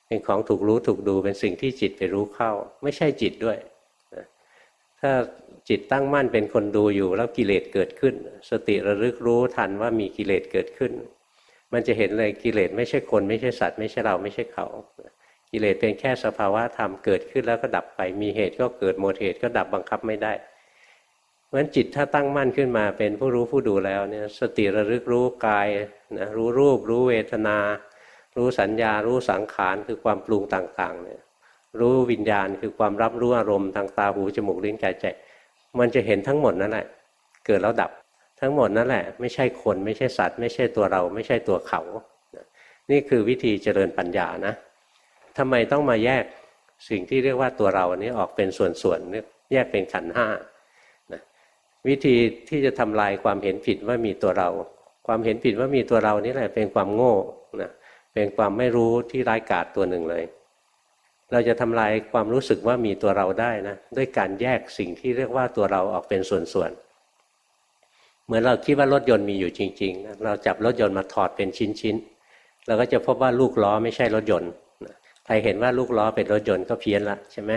เป็นของถูกรู้ถูกดูเป็นสิ่งที่จิตไปรู้เข้า ไม่ใช่จิตด้วยนะถ้าจิตตั้งมั่นเป็นคนดูอยู่แล้วกิเลสเกิดขึ้น สติระลึกรู้ทันว่ามีกิเลสเกิดขึ้น มันจะเห็นเลยกิเลสไม่ใช่คน ไม่ใช่สัตว์ไม่ใช่เราไม่ใช่เขา กิเลสเป็นแค่สภาวะธรรมเกิดขึ้นแล้วก็ดับไปมีเหตุก็เกิดหมดเหตุก็ดับบังคับไม่ได้เพราะฉะนั้นจิตถ้าตั้งมั่นขึ้นมาเป็นผู้รู้ผู้ดูแล้วเนี่ยสติระลึกรู้กายนะรู้รูปรู้เวทนา รู้สัญญารู้สังขารคือความปรุงต่างๆเนี่ยรู้วิญญาณคือความรับรู้อารมณ์ทางตาหูจมูกลิ้นกายใจมันจะเห็นทั้งหมดนั่นแหละเกิดแล้วดับทั้งหมดนั่นแหละ ไม่ใช่คนไม่ใช่สัตว์ ไม่ใช่ตัวเรา ไม่ใช่ตัวเขา นี่คือวิธีเจริญปัญญานะทำไมต้องมาแยกสิ่งที่เรียกว่าตัวเราอันนี้ออกเป็นส่วนๆแยกเป็นขันห้านะวิธีที่จะทำลายความเห็นผิดว่ามีตัวเรา ความเห็นผิดว่ามีตัวเรานี่แหละเป็นความโง่นะ เป็นความไม่รู้ที่ร้ายกาจตัวหนึ่งเลย เราจะทำลายความรู้สึกว่ามีตัวเราได้นะด้วยการแยกสิ่งที่เรียกว่าตัวเราออกเป็นส่วนๆเหมือนเราคิดว่ารถยนต์มีอยู่จริงๆ เราจับรถยนต์มาถอดเป็นชิ้นๆเราก็จะพบว่าลูกล้อไม่ใช่รถยนต์ใครเห็นว่าลูกล้อเป็นรถยนต์ก็เพี้ยนละใช่ไหม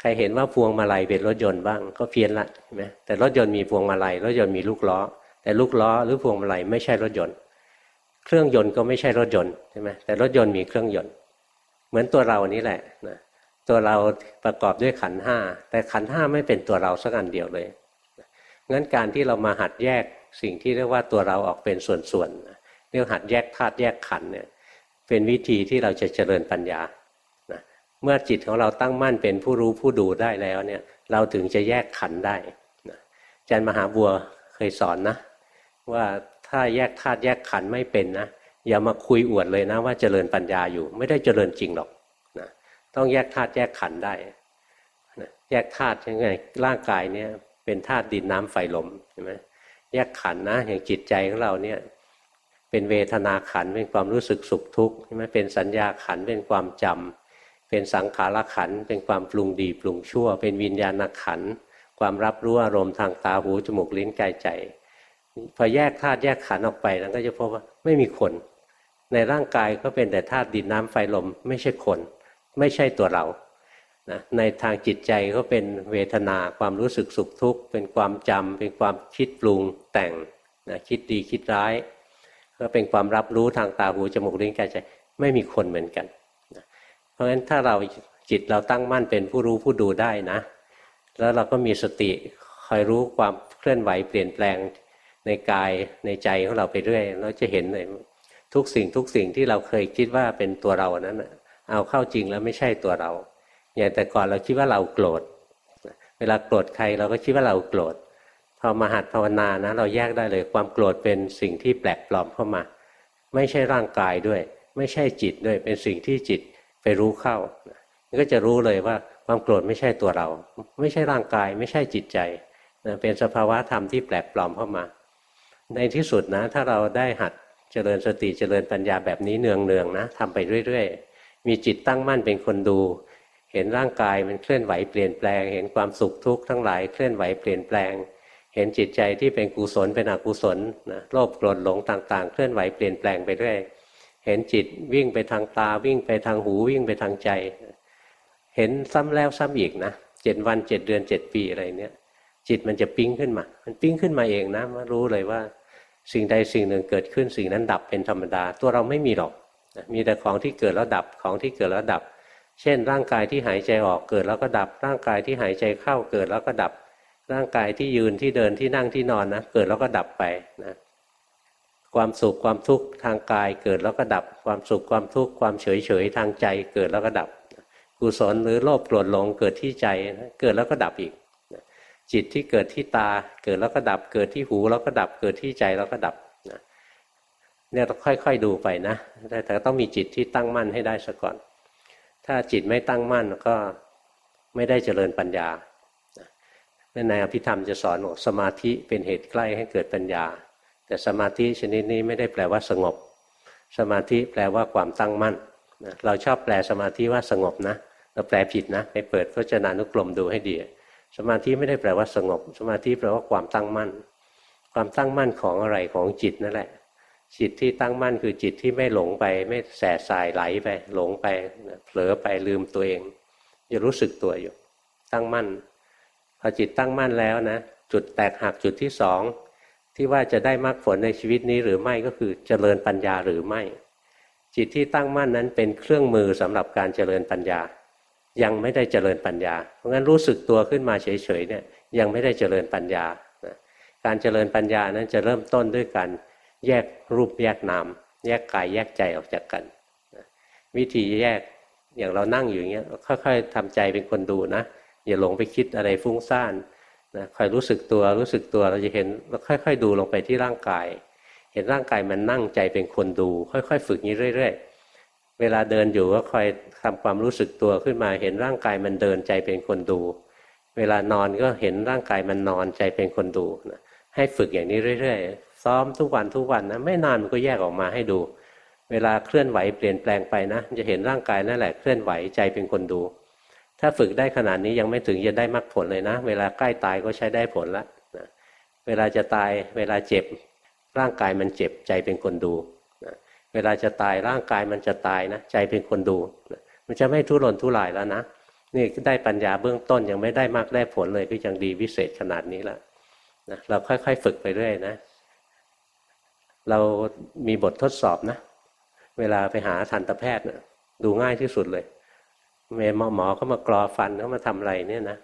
ใครเห็นว่าพวงมาลัยเป็นรถยนต์บ้างก็เพี้ยนละใช่ไหมแต่รถยนต์มีพวงมาลัยรถยนต์มีลูกล้อ แต่ลูกล้อหรือพวงมาลัยไม่ใช่รถยนต์ เครื่องยนต์ก็ไม่ใช่รถยนต์ใช่ไหมแต่รถยนต์มีเครื่องยนต์ เหมือนตัวเรานี้แหละนะตัวเราประกอบด้วยขันห้าแต่ขันห้าไม่เป็นตัวเราสักอันเดียวเลยงั้นการที่เรามาหัดแยกสิ่งที่เรียกว่าตัวเราออกเป็นส่วนๆเรียกหัดแยกธาตุแยกขันเนี่ยเป็นวิธีที่เราจะเจริญปัญญานะเมื่อจิตของเราตั้งมั่นเป็นผู้รู้ผู้ดูได้แล้วเนี่ยเราถึงจะแยกขันได้อาจารย์มหาบัวเคยสอนนะว่า ถ้าแยกธาตุแยกขันไม่เป็นนะอย่ามาคุยอวดเลยนะว่าเจริญปัญญาอยู่ ไม่ได้เจริญจริงหรอกนะต้องแยกธาตุแยกขันได้นะแยกธาตุยังไงร่างกายเนี่ยเป็นธาตุดินน้ำไฟลมใช่ไหมแยกขันนะอย่างจิตใจของเราเนี่ยเป็นเวทนาขันเป็นความรู้สึกสุขทุกข์ใช่ไหมเป็นสัญญาขันเป็นความจำเป็นสังขารขันเป็นความปรุงดีปรุงชั่ว เป็นวิญญาณขันความรับรู้อารมณ์ทางตาหูจมูกลิ้นกายใจ พอแยกธาตุแยกขันออกไปแล้วก็จะพบว่าไม่มีคน ในร่างกายก็เป็นแต่ธาตุดินน้ำไฟลม ไม่ใช่คน ไม่ใช่ตัวเรานะในทางจิตใจก็เป็นเวทนาความรู้สึกสุขทุกข์ เป็นความจำเป็นความคิดปรุงแต่งนะคิดดีคิดร้าย ก็เป็นความรับรู้ทางตาหูจมูกลิ้นกายใจไม่มีคนเหมือนกันนะเพราะฉะนั้นถ้าเราจิตเราตั้งมั่นเป็นผู้รู้ผู้ดูได้นะ แล้วเราก็มีสติคอยรู้ความเคลื่อนไหวเปลี่ยนแปลง ในกายในใจของเราไปเรื่อยเราจะเห็นเลยทุกสิ่งทุกสิ่งที่เราเคยคิดว่าเป็นตัวเรานั้นเอาเข้าจริงแล้วไม่ใช่ตัวเรา อย่างแต่ก่อนเราคิดว่าเราโกรธเวลาโกรธใครเราก็คิดว่าเราโกรธพอมาหัดภาวนานะเราแยกได้เลยความโกรธเป็นสิ่งที่แปลกปลอมเข้ามา ไม่ใช่ร่างกายด้วย ไม่ใช่จิตด้วยเป็นสิ่งที่จิตไปรู้เข้าก็จะรู้เลยว่าความโกรธไม่ใช่ตัวเรา ไม่ใช่ร่างกาย ไม่ใช่จิตใจเป็นสภาวะธรรมที่แปลกปลอมเข้ามา ในที่สุดนะ ถ้าเราได้หัดเจริญสติเจริญปัญญาแบบนี้เนืองๆนะทำไปเรื่อย ๆ มีจิตตั้งมั่นเป็นคนดู เห็นร่างกายมันเคลื่อนไหวเปลี่ยนแปลง เห็นความสุขทุกข์ทั้งหลายเคลื่อนไหวเปลี่ยนแปลง เห็นจิตใจที่เป็นกุศลเป็นอกุศลนะโลภโกรธหลงต่างๆ เคลื่อนไหวเปลี่ยนแปลงไปเรื่อยเห็นจิตวิ่งไปทางตาวิ่งไปทางหูวิ่งไปทางใจ เห็นซ้ำแล้วซ้ำอีกนะเจ็ดวันเจ็ดเดือนเจ็ดปีอะไรเนี้ย จิตมันจะปิ้งขึ้นมา มันปิ้งขึ้นมาเองนะมารู้เลยว่า สิ่งใดสิ่งหนึ่งเกิดขึ้นสิ่งนั้นดับเป็นธรรมดา ตัวเราไม่มีหรอกมีแต่ของที่เกิดแล้วดับของที่เกิดแล้วดับ เช่น ร่างกายที่หายใจออกเกิดแล้วก็ดับ ร่างกายที่หายใจเข้าเกิดแล้วก็ดับ ร่างกายที่ยืนที่เดินที่นั่งที่นอนนะเกิดแล้วก็ดับไปนะความสุขความทุกข์ทางกายเกิดแล้วก็ดับ ความสุขความทุกข์ความเฉยเฉยทางใจเกิดแล้วก็ดับกุศลหรือโลภโกรธหลงเกิดที่ใจเกิดแล้วก็ดับอีก จิตที่เกิดที่ตาเกิดแล้วก็ดับเกิดที่หูแล้วก็ดับเกิดที่ใจแล้วก็ดับนะเนี่ยต้องค่อย ๆดูไปนะแต่ต้องมีจิตที่ตั้งมั่นให้ได้ซะก่อน ถ้าจิตไม่ตั้งมั่นก็ไม่ได้เจริญปัญญาในอภิธรรมจะสอนว่าสมาธิเป็นเหตุใกล้ให้เกิดปัญญา แต่สมาธิชนิดนี้ไม่ได้แปลว่าสงบ สมาธิแปลว่าความตั้งมั่นเราชอบแปลสมาธิว่าสงบนะ เราแปลผิดนะไปเปิดพจนานุกรมดูให้ดี สมาธิไม่ได้แปลว่าสงบ สมาธิแปลว่าความตั้งมั่น ความตั้งมั่นของอะไรของจิตนั่นแหละ จิตที่ตั้งมั่นคือจิตที่ไม่หลงไป ไม่แสสายไหลไป หลงไปเผลอไปลืมตัวเองจะรู้สึกตัวอยู่ ตั้งมั่น พอจิตตั้งมั่นแล้วนะ จุดแตกหักจุดที่สองที่ว่าจะได้มรรคผลในชีวิตนี้หรือไม่ก็คือเจริญปัญญาหรือไม่ จิตที่ตั้งมั่นนั้นเป็นเครื่องมือสำหรับการเจริญปัญญา ยังไม่ได้เจริญปัญญา เพราะงั้นรู้สึกตัวขึ้นมาเฉยๆเนี่ยยังไม่ได้เจริญปัญญา การเจริญปัญญานั้นจะเริ่มต้นด้วยการแยกรูปแยกนาม แยกกายแยกใจออกจากกัน วิธีแยกอย่างเรานั่งอยู่อย่างเงี้ยค่อยๆทำใจเป็นคนดูนะ อย่าหลงไปคิดอะไรฟุ้งซ่านนะคอยรู้สึกตัวรู้สึกตัวเราจะเห็นเราค่อย ๆ ดูลงไปที่ร่างกาย เห็นร่างกายมันนั่งใจเป็นคนดู ค่อย ๆ ฝึกนี้เรื่อย ๆ เวลาเดินอยู่ก็คอยทำความรู้สึกตัวขึ้นมา เห็นร่างกายมันเดินใจเป็นคนดู เวลานอนก็เห็นร่างกายมันนอนใจเป็นคนดูนะให้ฝึกอย่างนี้เรื่อย ๆ ซ้อมทุกวันทุกวันนะไม่นานมันก็แยกออกมาให้ดู เวลาเคลื่อนไหวเปลี่ยนแปลงไปนะจะเห็นร่างกายนั่นแหละเคลื่อนไหวใจเป็นคนดู ถ้าฝึกได้ขนาดนี้ยังไม่ถึงจะได้มรรคผลเลยนะ เวลาใกล้ตายก็ใช้ได้ผลละนะเวลาจะตายเวลาเจ็บ ร่างกายมันเจ็บใจเป็นคนดู เวลาจะตายร่างกายมันจะตายนะใจเป็นคนดู มันจะไม่ทุรนทุรายแล้วนะนี่ได้ปัญญาเบื้องต้นยังไม่ได้มากได้ผลเลยก็ยังดีวิเศษขนาดนี้แล้วนะเราค่อยๆฝึกไปเรื่อยนะ เรามีบททดสอบนะ เวลาไปหาทันตแพทย์นะดูง่ายที่สุดเลยเมหมอหมอเขามากรอฟันเขามาทำอะไรเนี่ยนะ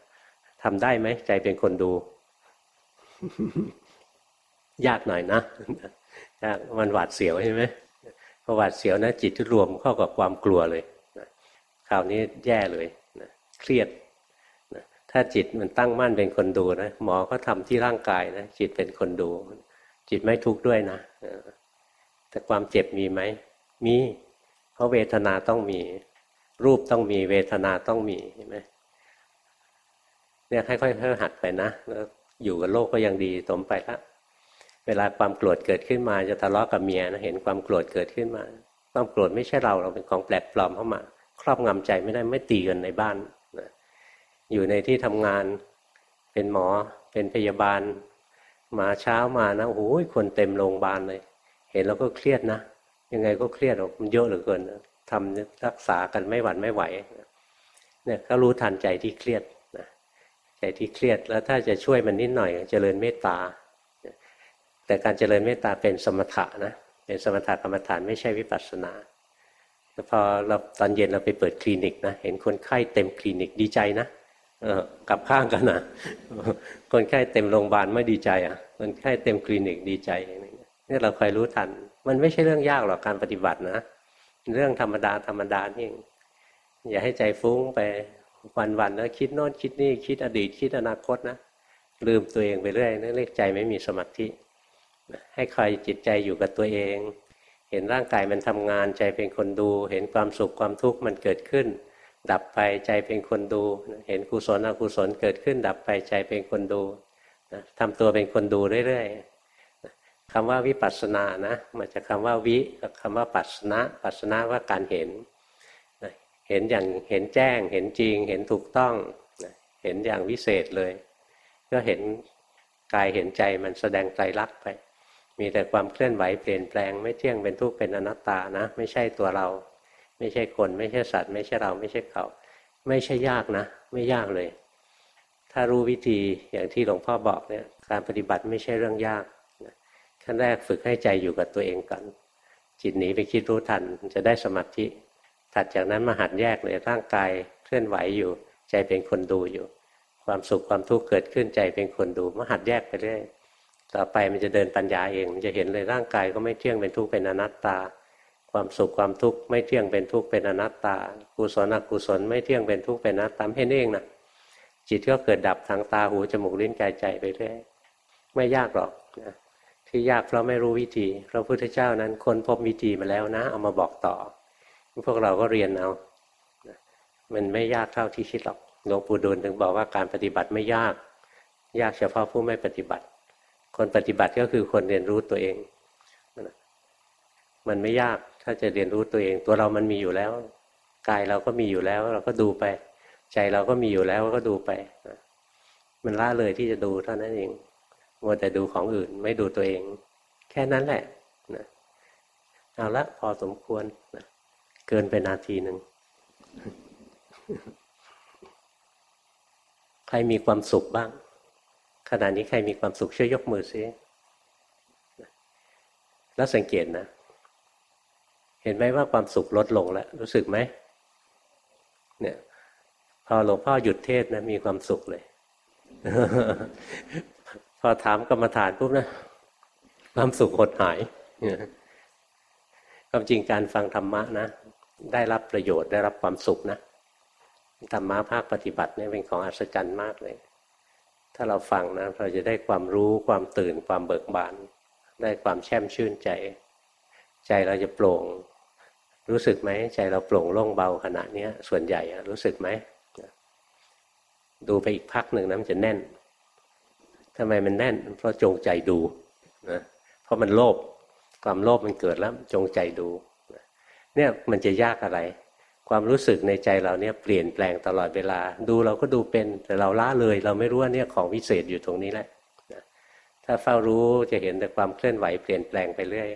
ทำได้ไหมใจเป็นคนดู ยากหน่อยนะยากมันหวาดเสียวใช่ไหม พอหวาดเสียวนะจิตที่รวมเข้ากับความกลัวเลยนะคราวนี้แย่เลยนะเครียดนะถ้าจิตมันตั้งมั่นเป็นคนดูนะหมอเขาทาที่ร่างกายนะจิตเป็นคนดู จิตไม่ทุกข์ด้วยนะแต่ความเจ็บมีไหมมีเพราะเวทนาต้องมี รูปต้องมีเวทนาต้องมีใช่ไหมเนี่ยค่อยๆหัดไปนะแล้วอยู่กับโลกก็ยังดีสมไปละ เวลาความโกรธเกิดขึ้นมาจะทะเลาะกับเมียนะเห็นความโกรธเกิดขึ้นมา ความโกรธไม่ใช่เราเราเป็นของแปลกปลอมเข้ามา ครอบงำใจไม่ได้ไม่ตีกันในบ้านนะอยู่ในที่ทำงานเป็นหมอเป็นพยาบาล มาเช้ามานะโอ้ยคนเต็มโรงพยาบาลเลย เห็นแล้วก็เครียดนะยังไงก็เครียดหรอกมันเยอะเหลือเกินนะทำรักษากันไม่หวั่นไม่ไหวเนี่ยก็รู้ทันใจที่เครียดนะใจที่เครียดแล้วถ้าจะช่วยมันนิดหน่อยจเจริญเมตตา แต่การเจริญเมตตาเป็นสมถะนะเป็นสมถะกรรมฐานไม่ใช่วิปัสสนาแต่พอเราตอนเย็นเราไปเปิดคลินิกนะเห็นคนไข้เต็มคลินิกดีใจนะเออกลับข้างกันนะคนไข้เต็มโรงพยาบาลไม่ดีใจอะคนไข้เต็มคลินิกดีใจนี่เราคอยรู้ทัน มันไม่ใช่เรื่องยากหรอกการปฏิบัตินะเรื่องธรรมดาธรรมดานี่เองอย่าให้ใจฟุ้งไปวันๆแล้วคิดโน่นคิดนี่คิดอดีตคิดอนาคตนะลืมตัวเองไปเรื่อยนั่นเรียกใจไม่มีสมาธิ ให้คอยจิตใจอยู่กับตัวเอง เห็นร่างกายมันทำงานใจเป็นคนดู เห็นความสุขความทุกข์มันเกิดขึ้น ดับไปใจเป็นคนดู เห็นกุศลอกุศลเกิดขึ้น ดับไปใจเป็นคนดูทำตัวเป็นคนดูเรื่อยๆคำว่าวิปัสสนานะมาจากคาว่าวิกับคำว่าปัสนะ ปัสนะว่าการเห็นเห็นอย่างเห็นแจ้ง เห็นจริง เห็นถูกต้องเห็นอย่างวิเศษเลย ก็เห็นกายเห็นใจมันแสดงไตรลักษณ์ไป มีแต่ความเคลื่อนไหวเปลี่ยนแปลง ไม่เที่ยงเป็นทุกข์เป็นอนัตตานะ ไม่ใช่ตัวเรา ไม่ใช่คน ไม่ใช่สัตว์ ไม่ใช่เราไม่ใช่เขา ไม่ใช่ยากนะ ไม่ยากเลย ถ้ารู้วิธีอย่างที่หลวงพ่อบอกเนี่ยการปฏิบัติไม่ใช่เรื่องยากขั้นแรกฝึกให้ใจอยู่กับตัวเองก่อนจิตหนีไปคิดรู้ทันจะได้สมาธิถัดจากนั้นมาหัดแยกเลยร่างกายเคลื่อนไหวอยู่ ใจเป็นคนดูอยู่ ความสุขความทุกข์เกิดขึ้นใจเป็นคนดูมาหัดแยกไปเรื่อย ต่อไปมันจะเดินปัญญาเองมันจะเห็นเลยร่างกายก็ไม่เที่ยงเป็นทุกข์เป็นอนัตตา ความสุขความทุกข์ไม่เที่ยงเป็นทุกข์เป็นอนัตตา กุศลอกุศลไม่เที่ยงเป็นทุกข์เป็นอนัตตาเห็นเองนะจิตก็เกิดดับทางตาหูจมูกลิ้นกายใจไปเรื่อยไม่ยากหรอกนะที่ยากเพราะไม่รู้วิธี พระพุทธเจ้านั้นค้นพบวิธีมาแล้วนะ เอามาบอกต่อ พวกเราก็เรียนเอา มันไม่ยากเท่าที่คิดหรอกหลวงปู่ดูลถึงบอกว่าการปฏิบัติไม่ยาก ยากเฉพาะผู้ไม่ปฏิบัติ คนปฏิบัติก็คือคนเรียนรู้ตัวเอง มันไม่ยากถ้าจะเรียนรู้ตัวเอง ตัวเรามันมีอยู่แล้วกายเราก็มีอยู่แล้ว เราก็ดูไป ใจเราก็มีอยู่แล้วก็ดูไป มันละเลยที่จะดูเท่านั้นเองมัวแต่ดูของอื่นไม่ดูตัวเอง แค่นั้นแหละนะเอาละพอสมควรนะเกินไปนาทีหนึ่งใครมีความสุขบ้าง ขณะนี้ใครมีความสุขช่วยยกมือซิแล้วสังเกตนะ เห็นไหมว่าความสุขลดลงแล้ว รู้สึกไหมเนี่ย พอหลวงพ่อหยุดเทศนะมีความสุขเลย พอถามกรรมฐานปุ๊บนะ ความสุขหดหายความจริงการฟังธรรมะนะ ได้รับประโยชน์ได้รับความสุขนะธรรมะภาคปฏิบัติเนี่ยเป็นของอัศจรรย์มากเลย ถ้าเราฟังนะเราจะได้ความรู้ความตื่นความเบิกบาน ได้ความแช่มชื่นใจ ใจเราจะโปร่ง รู้สึกไหมใจเราโปร่งโล่งเบาขณะนี้ส่วนใหญ่รู้สึกไหมดูไปอีกพักหนึ่งนะมันจะแน่นทำไมมันแน่น เพราะจงใจดูนะเพราะมันโลภความโลภมันเกิดแล้วจงใจดูเนี่ยมันจะยากอะไร ความรู้สึกในใจเราเนี่ยเปลี่ยนแปลงตลอดเวลา ดูเราก็ดูเป็นแต่เราละเลย เราไม่รู้ว่าเนี่ยของวิเศษอยู่ตรงนี้แหละถ้าเฝ้ารู้จะเห็นแต่ความเคลื่อนไหวเปลี่ยนแปลงไปเรื่อย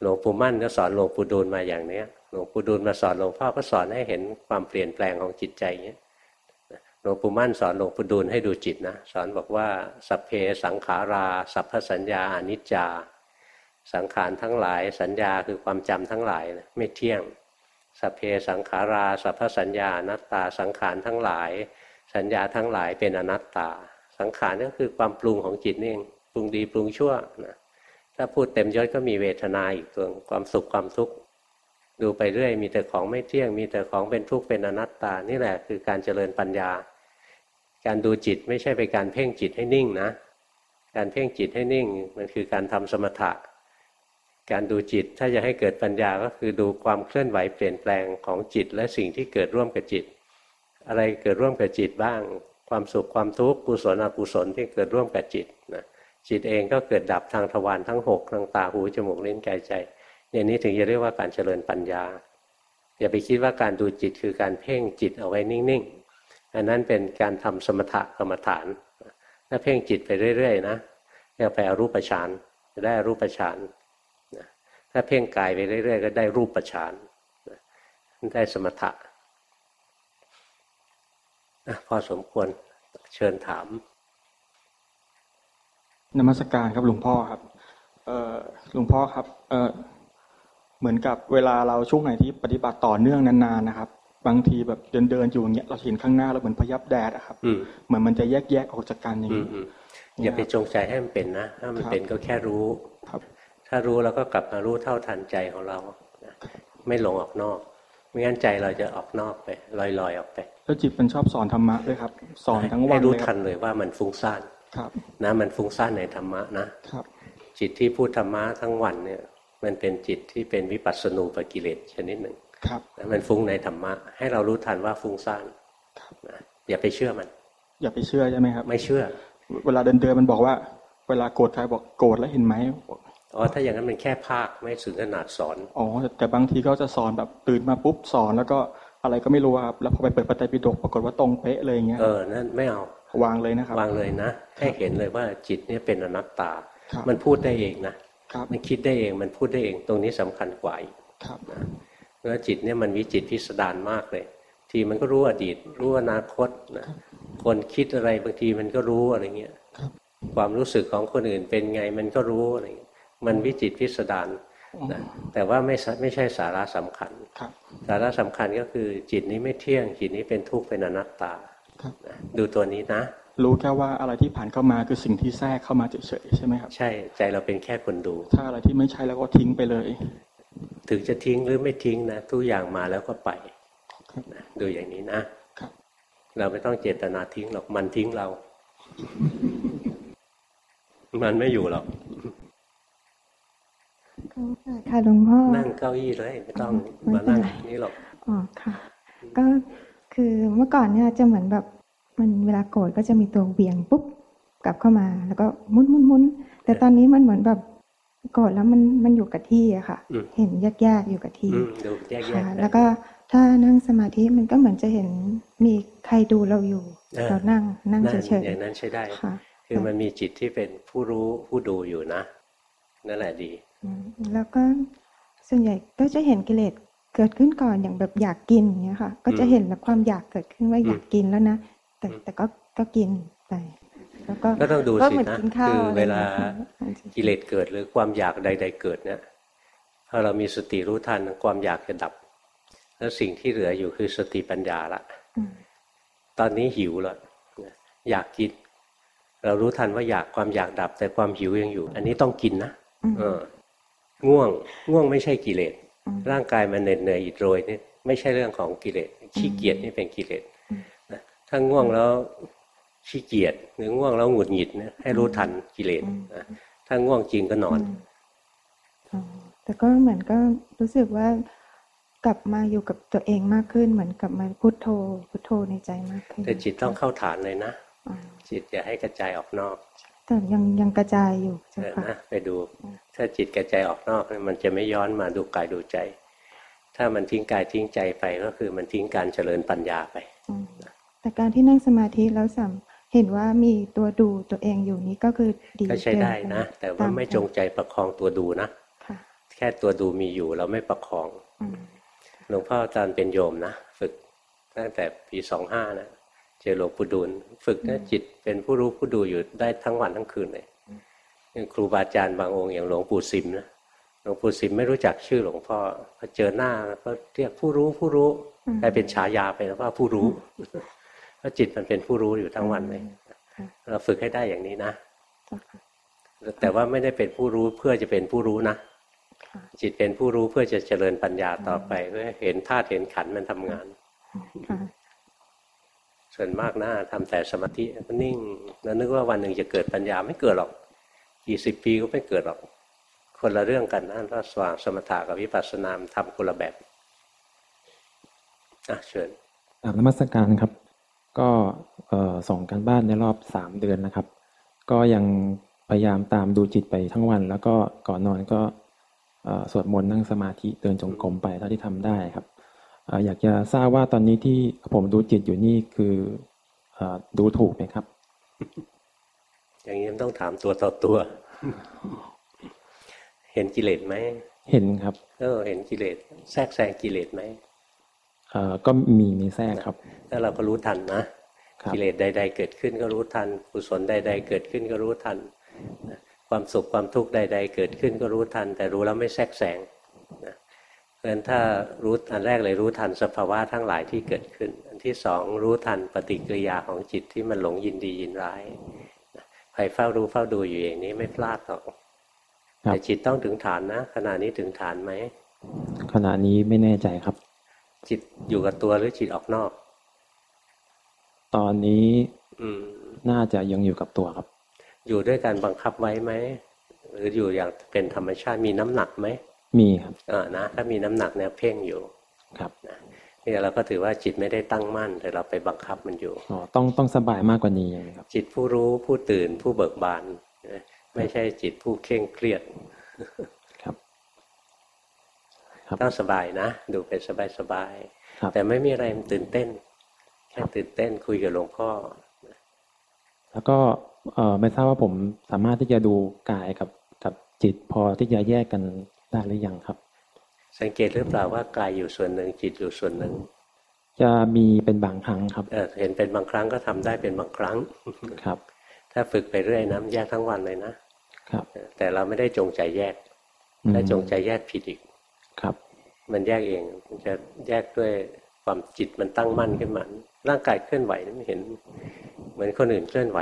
หลวงปู่มั่นก็สอนหลวงปู่ดูลมาอย่างเนี้ยหลวงปู่ดูลมาสอนหลวงพ่อก็สอนให้เห็นความเปลี่ยนแปลงของจิตใจเนี้ยหลวงปู่มั่นสอนหลวงปู่ดูลให้ดูจิตนะสอนบอกว่าสัพเพสังขาราสัพพสัญญาอนิจจา สังขารทั้งหลายสัญญาคือความจำทั้งหลายไม่เที่ยง สัพเพสังขาราสัพพสัญญาอนัตตาสังขารทั้งหลาย สัญญาทั้งหลายเป็นอนัตตา สังขารก็คือความปรุงของจิตนี่เองปรุงดีปรุงชั่วนะถ้าพูดเต็มยศก็มีเวทนาอีกตัวความสุขความทุกข์ดูไปเรื่อยมีแต่ของไม่เที่ยง มีแต่ของเป็นทุกข์เป็นอนัตตา นี่แหละคือการเจริญปัญญา การดูจิตไม่ใช่เป็นการเพ่งจิตให้นิ่งนะ การเพ่งจิตให้นิ่งมันคือการทำสมถะ การดูจิตถ้าจะให้เกิดปัญญาก็คือดูความเคลื่อนไหวเปลี่ยนแปลงของจิต และสิ่งที่เกิดร่วมกับจิต อะไรเกิดร่วมกับจิตบ้าง ความสุขความทุกข์กุศลอกุศลที่เกิดร่วมกับจิตนะจิตเองก็เกิดดับทางทวารทั้งหกทางตาหูจมูกลิ้นกายใจอย่างนี้ถึงจะเรียกว่าการเจริญปัญญา อย่าไปคิดว่าการดูจิตคือการเพ่งจิตเอาไว้นิ่งๆอันนั้นเป็นการทำสมถะกรรมฐานถ้าเพ่งจิตไปเรื่อยๆนะจะไปอรูปฌานจะได้อรูปฌาน ถ้าเพ่งกายไปเรื่อยๆก็ได้รูปฌานได้สมถะพอสมควรเชิญถาม นมัสการครับหลวงพ่อครับหลวงพ่อครับเเหมือนกับเวลาเราช่วงไหนที่ปฏิบัติต่อเนื่องนานๆนะครับ บางทีแบบเดินเดินอยู่อย่างเงี้ยเราเห็นข้างหน้าเราเหมือนพยับแดดอะครับเหมือนมันจะแยกแยกออกจากกันอย่างนี้อย่าไปจงใจให้มันเป็นนะถ้ามันเป็นก็แค่รู้ครับ ถ้ารู้แล้วก็กลับมารู้เท่าทันใจของเราไม่หลงออกนอกไม่งั้นใจเราจะออกนอกไปลอยๆออกไป แล้วจิตมันชอบสอนธรรมะด้วยครับ สอนทั้งวันให้รู้ทันเลยว่ามันฟุ้งซ่านครับนะมันฟุ้งซ่านในธรรมะนะครับ จิตที่พูดธรรมะทั้งวันเนี่ย มันเป็นจิตที่เป็นวิปัสสนูปกิเลสชนิดหนึ่งครับมันฟุ้งในธรรมะ ให้เรารู้ทันว่าฟุ้งซ่านนะอย่าไปเชื่อมัน อย่าไปเชื่อใช่ไหมครับ ไม่เชื่อ เวลาเดินเดินมันบอกว่า เวลาโกรธใครบอกโกรธแล้วเห็นไหม อ๋อถ้าอย่างนั้นมันแค่ภาคไม่ถึงขนาดสอนอ๋อแต่บางทีเขาจะสอนแบบตื่นมาปุ๊บสอนแล้วก็อะไรก็ไม่รู้ครับแล้วพอไปเปิดปฏิปิฎกปรากฏว่าตรงเป๊ะเลยอย่างเงี้ยเออนั่นไม่เอาวางเลยนะครับวางเลยนะให้เห็นเลยว่าจิตเนี่ยเป็นอนัตตา มันพูดได้เองนะมันคิดได้เองมันพูดได้เองตรงนี้สำคัญกว่าครับนะแล้วจิตเนี่ยมันวิจิตพิสดารมากเลย ทีมันก็รู้อดีต รู้อนาคตนะคนคิดอะไรบางทีมันก็รู้อะไรเงี้ยความรู้สึกของคนอื่นเป็นไงมันก็รู้อะไรเงี้ย มันวิจิตพิสดารนะแต่ว่าไม่ไม่ใช่สาระสำคัญสาระสำคัญก็คือจิตนี้ไม่เที่ยง จิตนี้เป็นทุกข์เป็นอนัตตาดูตัวนี้นะ รู้แค่ว่าอะไรที่ผ่านเข้ามาคือสิ่งที่แทรกเข้ามาเฉยๆใช่ไหมครับ ใช่ใจเราเป็นแค่คนดู ถ้าอะไรที่ไม่ใช่แล้วก็ทิ้งไปเลย ถึงจะทิ้งหรือไม่ทิ้งนะทุกอย่างมาแล้วก็ไปดูอย่างนี้นะเราไม่ต้องเจตนาทิ้งหรอกมันทิ้งเรา มันไม่อยู่หรอก ค่ะหลวงพ่อ นั่งเก้าอี้เลยไม่ต้องมานั่งนี่หรอก อ๋อค่ะ ก็คือเมื่อก่อนเนี่ยจะเหมือนแบบมันเวลาโกรธก็จะมีตัวเบี่ยงปุ๊บกลับเข้ามา แล้วก็มุนมุนมุนแต่ตอนนี้มันเหมือนแบบโกรธแล้วมันมันอยู่กับที่อะค่ะ เห็นแยกแยกอยู่กับที่ค่ะแล้วก็ถ้านั่งสมาธิมันก็เหมือนจะเห็นมีใครดูเราอยู่เออเรานั่งนั่งนั่นเฉยอย่างนั้นใช้ได้ๆค่ะ คือมันมีจิตที่เป็นผู้รู้ผู้ดูอยู่นะ นั่นแหละดีอืม แล้วก็ส่วนใหญ่ก็จะเห็นกิเลสเกิดขึ้นก่อนอย่างแบบอยากกินอย่างเงี้ยค่ะ ก็จะเห็นแล้วความอยากเกิดขึ้นว่าอยากกินแล้วนะแต่อืมแต่ก็ก็กินไปแล้วก็ก็ต้องดูก็สิเหมือนนะกินข้าวคืออะไรเวลาอย่างเงี้ยค่ะกิเลสเกิดหรือความอยากใด ๆ เกิดเนี่ยพอเรามีสติรู้ทันความอยากจะดับ แล้วสิ่งที่เหลืออยู่คือสติปัญญาละอืมตอนนี้หิวแล้วอยากกิน เรารู้ทันว่าอยากความอยากดับ แต่ความหิวยังอยู่ อันนี้ต้องกินนะอืมเออ ง่วงง่วงไม่ใช่กิเลสอืมร่างกายมันเหน็ดเหนื่อยอิดโรยนี่ไม่ใช่เรื่องของกิเลสขี้เกียจนี่เป็นกิเลสอืมนะถ้าง่วงแล้วขี้เกียจหรือง่วงแล้วหงุดหงิดเนี่ยให้รู้ทันกิเลสนะถ้าง่วงจริงก็นอนมอ๋อแต่ก็เหมือนก็รู้สึกว่ากลับมาอยู่กับตัวเองมากขึ้น เหมือนกลับมาพุทโธพุทโธในใจมากขึ้นแต่จิตต้องเข้าฐานเลยนะอ๋อจิตอย่าให้กระจายออกนอก แต่ยังยังกระจายอยู่เอเจ้าอค่ะนะไปดู ถ้าจิตกระจายออกนอกเนี่ยมันจะไม่ย้อนมาดูกายดูใจ ถ้ามันทิ้งกายทิ้งใจไปก็คือมันทิ้งการเจริญปัญญาไปอืมแต่การที่นั่งสมาธิแล้วสัมเห็นว่ามีตัวดูตัวเองอยู่นี้ก็คือดีก็ใช้ได้นะเกิแต่ว่าไม่จงใจประคองตัวดูนะค่ะแค่ตัวดูมีอยู่เราไม่ประคองอืมหลวงพ่อตอนเป็นโยมนะ ฝึกตั้งแต่ปีสองห้านะ เจอหลวงปู่ดูลฝึกนะจิตเป็นผู้รู้ผู้ดูอยู่ได้ทั้งวันทั้งคืนเลยอย่างครูบาอาจารย์บางองค์อย่างหลวงปู่สิมนะหลวงปู่สิมไม่รู้จักชื่อหลวงพ่อพอเจอหน้าก็เรียกผู้รู้ผู้รู้กลายเป็นฉายาไปแล้วว่าผู้รู้เพราะจิตมันเป็นผู้รู้อยู่ทั้งวันเลยเราฝึกให้ได้อย่างนี้นะเจ้าค่ะแต่ว่าไม่ได้เป็นผู้รู้เพื่อจะเป็นผู้รู้นะค่ะจิตเป็นผู้รู้เพื่อจะเจริญปัญญาต่อไปเพื่อเห็นธาตุเห็นขันธ์มันทำงานค่ะ ส่วนมากนะทำแต่สมาธิก็นิ่งแล้วนึกว่าวันหนึ่งจะเกิดปัญญาไม่เกิดหรอกกี่สิบปีก็ไม่เกิดหรอก คนละเรื่องกันนะระหว่างสมถะกับวิปัสสนามทำคนละแบบอะเชิญกราบนมัสการครับ ก็ส่งการบ้านในรอบสามเดือนนะครับ ก็ยังพยายามตามดูจิตไปทั้งวัน แล้วก็ก่อนนอนก็สวดมนต์นั่งสมาธิเดินจงกรมไปเท่าที่ทำได้ครับ อ่ออยากจะทราบว่าตอนนี้ที่ผมดูจิตอยู่นี่คือเอ่อดูถูกไหมครับ อย่างนี้มันต้องถามตัวต่อตัว เห็นกิเลสไหมเห็นครับเออเห็นกิเลสแทรกแซงกิเลสไหมเอ่อก็มีมีแทรกครับแล้วเราก็รู้ทันนะครับกิเลสใด ๆ เกิดขึ้นก็รู้ทันกุศลใด ๆ เกิดขึ้นก็รู้ทันนะความสุขความทุกข์ใด ๆ เกิดขึ้นก็รู้ทัน แต่รู้แล้วไม่แทรกแซงนะเพ ราะฉะนั้นถ้ารู้อันแรกเลยรู้ทันสภาวะทั้งหลายที่เกิดขึ้น อันที่สองรู้ทันปฏิกิริยาของจิตที่มันหลงยินดียินร้ายนะใครเฝ้ารู้เฝ้าดูอยู่อย่างนี้ไม่พลาดหรอกครับแต่จิตต้องถึงฐานนะขณะนี้ถึงฐานไหมขณะนี้ไม่แน่ใจครับ จิตอยู่กับตัวหรือจิตออกนอก ตอนนี้ อืม น่าจะยังอยู่กับตัวครับ อยู่ด้วยการบังคับไว้ไหมหรืออยู่อย่างเป็นธรรมชาติมีน้ำหนักไหม มีครับเออนะถ้ามีน้ำหนักเนี่ยเพ่งอยู่ครับนะนี่เราก็ถือว่าจิตไม่ได้ตั้งมั่น แต่เราไปบังคับมันอยู่อ๋อต้องต้องสบายมากกว่านี้ไหมครับ จิตผู้รู้ผู้ตื่นผู้เบิกบานนะไม่ใช่จิตผู้เคร่งเครียดครับครับต้องสบายนะ ดูเป็นสบายสบายๆครับแต่ไม่มีอะไรมันตื่นเต้นแค่ตื่นเต้นคุยกับหลวงพ่อ แล้วก็เอ่อไม่ทราบว่าผมสามารถที่จะดูกายกับกับจิตพอที่จะแยกกัน ได้หรือยังครับ สังเกตหรือเปล่าว่ากายอยู่ส่วนหนึ่งจิตอยู่ส่วนหนึ่งจะมีเป็นบางครั้งครับเออเห็นเป็นบางครั้งก็ทำได้เป็นบางครั้งครับ ถ้าฝึกไปเรื่อยนะมันแยกทั้งวันเลยนะครับเออแต่เราไม่ได้จงใจแยกอืมถ้าจงใจแยกผิดอีกครับ มันแยกเองมันจะแยกด้วยความจิตมันตั้งมั่นขึ้นมาร่างกายเคลื่อนไหวไม่เห็น เหมือนคนอื่นเคลื่อนไหว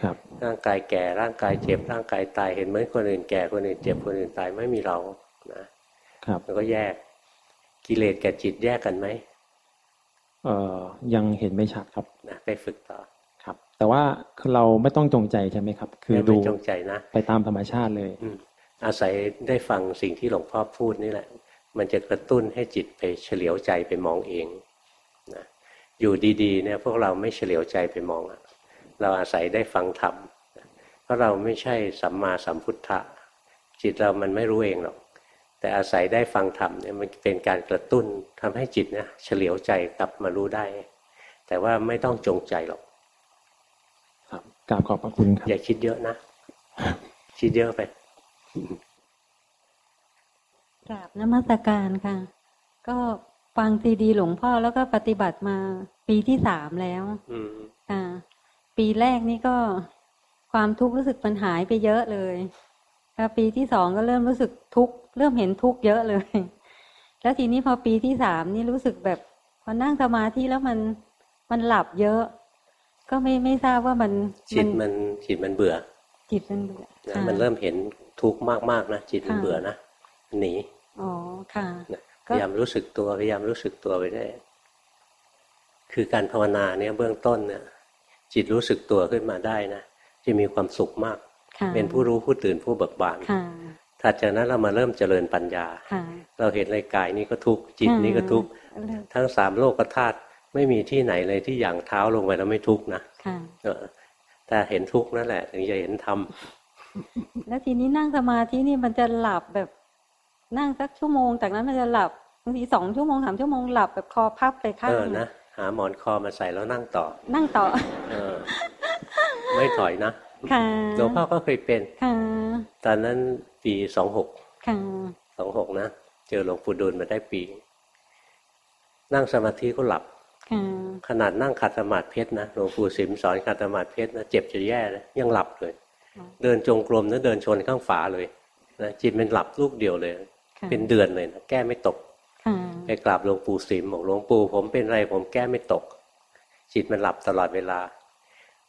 ครับร่างกายแก่ร่างกายเจ็บร่างกายตายเห็นเหมือนคนอื่นแก่คนอื่นเจ็บคนอื่นตายไม่มีเรานะครับมันก็แยกกิเลสกับจิตแยกกันไหมเอ่อยังเห็นไม่ชัดครับนะไปฝึกต่อครับ แต่ว่าคือเราไม่ต้องจงใจใช่ไหมครับ คือไม่ดูไม่จงใจนะไปตามธรรมชาติเลยอืมอาศัยได้ฟังสิ่งที่หลวงพ่อพูดนี่แหละ มันจะกระตุ้นให้จิตไปเฉลียวใจไปมองเองนะอยู่ดีๆเนี่ยพวกเราไม่เฉลียวใจไปมองอะ เราอาศัยได้ฟังธรรมเพราะเราไม่ใช่สัมมาสัมพุทธะจิตเรามันไม่รู้เองหรอก แต่อาศัยได้ฟังธรรมเนี่ยมันเป็นการกระตุ้นทำให้จิตเนี่ยเฉลียวใจกลับมารู้ได้ แต่ว่าไม่ต้องจงใจหรอกครับกราบขอบพระคุณครับอย่าคิดเยอะนะ คิดเยอะไปกราบนมัสการค่ะ ก็ฟังซีดีหลวงพ่อแล้วก็ปฏิบัติมาปีที่สามแล้วอืมค่ะ ปีแรกนี่ก็ความทุกข์รู้สึกมันหายไปเยอะเลยแล้วปีที่สองก็เริ่มรู้สึกทุกข์เริ่มเห็นทุกข์เยอะเลย แล้วทีนี้พอปีที่สามนี่รู้สึกแบบพอนั่งสมาธิแล้วมันมันหลับเยอะ ก็ไม่ไม่ทราบว่ามันจิตมันจิตมันเบื่อ จิตมันเบื่อนะค่ะมันเริ่มเห็นทุกข์มากๆนะจิตมันค่ะเบื่อนะหนีอ๋อค่ะนะพก็ยายามรู้สึกตัวพยายามรู้สึกตัวไปได้ คือการภาวนาเนี่ยเบื้องต้นเนี่ย จิตรู้สึกตัวขึ้นมาได้นะจะมีความสุขมากค่ะเป็นผู้รู้ผู้ตื่นผู้เบิกบานค่ะถัดจากนั้นเรามาเริ่มเจริญปัญญาค่ะเราเห็นรายกายนี้ก็ทุกข์จิตนี้ก็ทุกข์อ่าทั้งสามโลกธาตุไม่มีที่ไหนเลยที่อย่างเท้าลงไปแล้วไม่ทุกข์นะค่ะเออแต่เห็นทุกข์นั่นแหละ ถึงจะเห็นธรรมแล้วทีนี้นั่งสมาธินี่มันจะหลับแบบนั่งสักชั่วโมง จากนั้นมันจะหลับบางทีสองชั่วโมงสามชั่วโมงหลับแบบคอพับไปข้างเออนะ หาหมอนคอมาใส่แล้วนั่งต่อ นั่งต่อเออไม่ถอยนะค่ะหลวงพ่อก็เคยเป็นค่ะตอนนั้นปีสองหกค่ะสองหกนะเจอหลวงปู่ดูลมาได้ปี นั่งสมาธิก็หลับค่ะขนาดนั่งขัดสมาธิเพชรนะหลวงปู่สิมสอนขัดสมาธิเพชรนะเจ็บจะแย่เลยยังหลับเลย เดินจงกรมนะเดินชนข้างฝาเลยนะจิตเป็นหลับลูกเดียวเลยค่ะเป็นเดือนเลยนะแก้ไม่ตกค่ะ ไปกราบหลวงปู่สิมบอกหลวงปู่ผมเป็นไรผมแก้ไม่ตก จิตมันหลับตลอดเวลา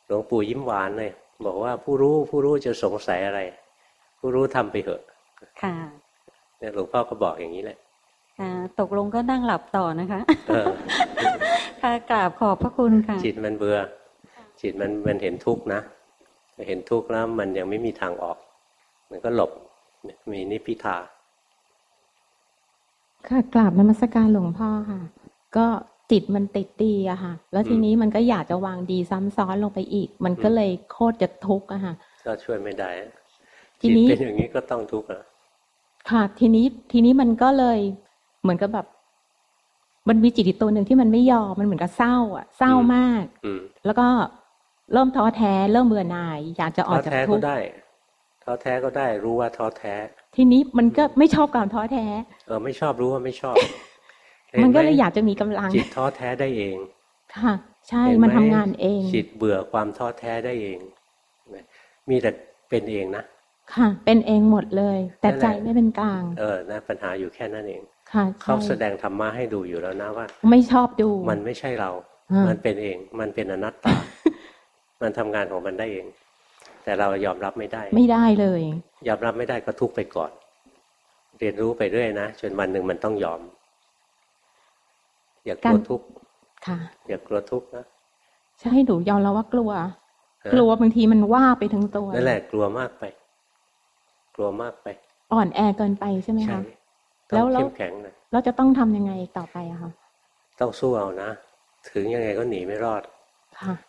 หลวงปู่ยิ้มหวานเลยบอกว่าผู้รู้ผู้รู้จะสงสัยอะไร ผู้รู้ทำไปเถอะ ค่ะเนี่ยหลวงพ่อก็บอกอย่างนี้แหละค่ะตกลงก็นั่งหลับต่อนะคะเออค่ะกราบขอบพระคุณค่ะ จิตมันเบื่อ จิตมันมันเห็นทุกข์นะเห็นทุกข์แล้วมันยังไม่มีทางออก มันก็หลบมีนิพพิทา ค่ะกราบนมัสการหลวงพ่อค่ะ ก็จิตมันติดดีอะค่ะ แล้วทีนี้มันก็อยากจะวางดีซ้ำซ้อนลงไปอีก มันก็เลยโคตรจะทุกข์อะค่ะ ก็ช่วยไม่ได้ ทีจิตนี้เป็นอย่างนี้ก็ต้องทุกข์อะค่ะ ทีนี้ทีนี้มันก็เลยเหมือนกับแบบ มันมีจิตอีกตัวหนึ่งที่มันไม่ยอมมันเหมือนกับเศร้าอะเศร้ามาก อืมแล้วก็เริ่มท้อแท้ เริ่มเบื่อหน่าย อยากจะอท้ออกจากแท้ทุก็กข์ได้ ท้อแท้ก็ได้รู้ว่าท้อแท้ ทีนี้มันก็ไม่ชอบการท้อแท้ เออไม่ชอบรู้ว่าไม่ชอบ มันก็ห็ไหเลยอยากจะมีกำลัง จิตท้อแท้ได้เอง ค่ะ ใช่เห็ไหมันทำงานเอง จิตเบื่อความท้อแท้ได้เอง มีแต่เป็นเองนะค่ะ เป็นเองหมดเลย แต่นั่นแหละใจไม่เป็นกลาง เออนะปัญหาอยู่แค่นั้นเองค่ะเขาใช่แสดงธรรมะให้ดูอยู่แล้วนะว่า ไม่ชอบดู มันไม่ใช่เราอ่ามัมันเป็นเอง มันเป็นอนัตตา มันทำงานของมันได้เอง แต่เรายอมรับไม่ได้ ไม่ได้เลย ยอมรับไม่ได้ก็ทุกข์ไปก่อน เรียนรู้ไปเรื่อยนะจนวันหนึ่งมันต้องยอม อย่ากลัวการทุกข์ค่ะ อย่ากลัวทุกข์นะใช่หนูยอมแล้วว่ากลัวนะกลัวบางทีมันว่าไปทั้งตัวนั่นแหละกลัวมากไป กลัวมากไป อ่อนแอเกินไปใช่ไหมใช่คะต้แล้องวแล้วเข้มแข็งนะเราจะต้องทำยังไงต่อไปอะคะต้องสู้เอานะถึงยังไงก็หนีไม่รอดค่ะ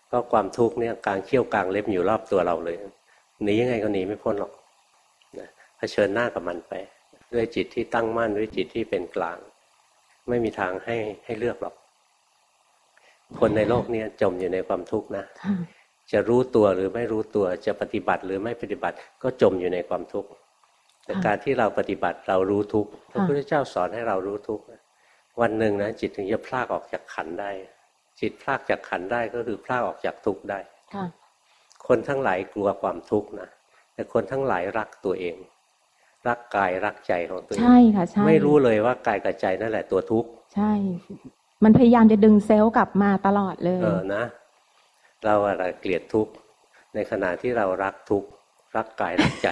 เพราะความทุกข์เนี่ยกลางเขี้ยวกลางเล็บอยู่รอบตัวเราเลยหนียังไงก็หนีไม่พ้นหรอกนะเผชิญหน้ากับมันไป ด้วยจิตที่ตั้งมั่นด้วยจิตที่เป็นกลาง ไม่มีทางให้ให้เลือกหรอก คนในโลกเนี้จมอยู่ในความทุกข์นะค่ะจะรู้ตัวหรือไม่รู้ตัวจะปฏิบัติหรือไม่ปฏิบัติก็จมอยู่ในความทุกข์แต่ค่ะการที่เราปฏิบัติเรารู้ทุกข์พระค่ะพุทธเจ้าสอนให้เรารู้ทุกข์นะวันหนึ่งนะจิตถึงจะพลากออกจากขันธ์ได้ จิตพลากจากขันธ์ได้ก็คือพลากออกจากทุกข์ได้ค่ะคนทั้งหลายกลัวความทุกข์นะแต่คนทั้งหลายรักตัวเอง รักกายรักใจของตัวเองใช่ค่ะใช่ไม่รู้เลยว่ากายกับใจนั่นแหละตัวทุกข์ใช่ มันพยายามจะดึงเซลล์กลับมาตลอดเลยเออนะ เราอะไรเกลียดทุกข์ในขณะที่เรารักทุกข์รักกายรักใจ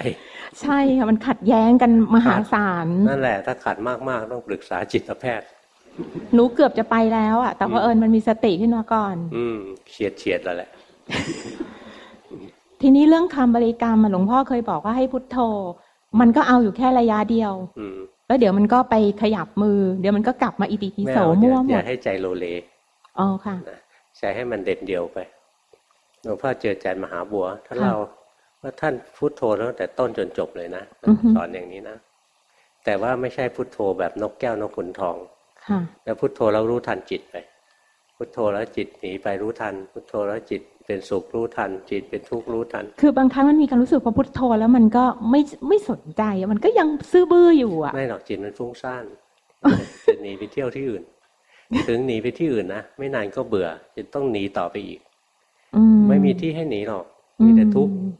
ใช่ค่ะมันขัดแย้งกันมหาศาลนั่นแหละถ้าขัดมากๆต้องปรึกษาจิตแพทย์ หนูเกือบจะไปแล้วอะแต่พอเผอิญมันมีสติขึ้นมาก่อน อืมเฉียดเฉียดแล้วแหละ ทีนี้เรื่องคำบริกรรมอะหลวงพ่อเคยบอกว่าให้พุทโธ มันก็เอาอยู่แค่ระยะเดียว อืมแล้วเดี๋ยวมันก็ไปขยับมือ เดี๋ยวมันก็กลับมาอิติปิไม่โสเอามั่วอย่าหมอย่าดให้ใจโลเลอ๋อค่ะนะใจให้มันเด็ดเดียวไปหลวงพ่อเจออาจารย์มหาบัวท่านค่ะเราว่าท่านพุทโธตั้งแต่ต้นจนจบเลยนะอือฮึสอนอย่างนี้นะแต่ว่าไม่ใช่พุทโธแบบนกแก้วนกขุนทองค่ะ แล้วพุทโธแล้วรู้ทันจิตไป พุทโธแล้วจิตหนีไปรู้ทัน พุทโธแล้วจิตเป็นสุขรู้ทัน จิตเป็นทุกข์รู้ทัน คือบางครั้งมันมีการรู้สึกพอพุทโธแล้วมันก็ไม่ไม่สนใจอะมันก็ยังซื่อบื้ออยู่อะไม่หรอกจิตมันฟุ้งซ่านจะหนีไปเที่ยวที่อื่น ถึงหนีไปที่อื่นนะไม่นานก็เบื่อ จะต้องหนีต่อไปอีกอืไม่มีที่ให้หนีหรอกมีแต่ทุกข์อืม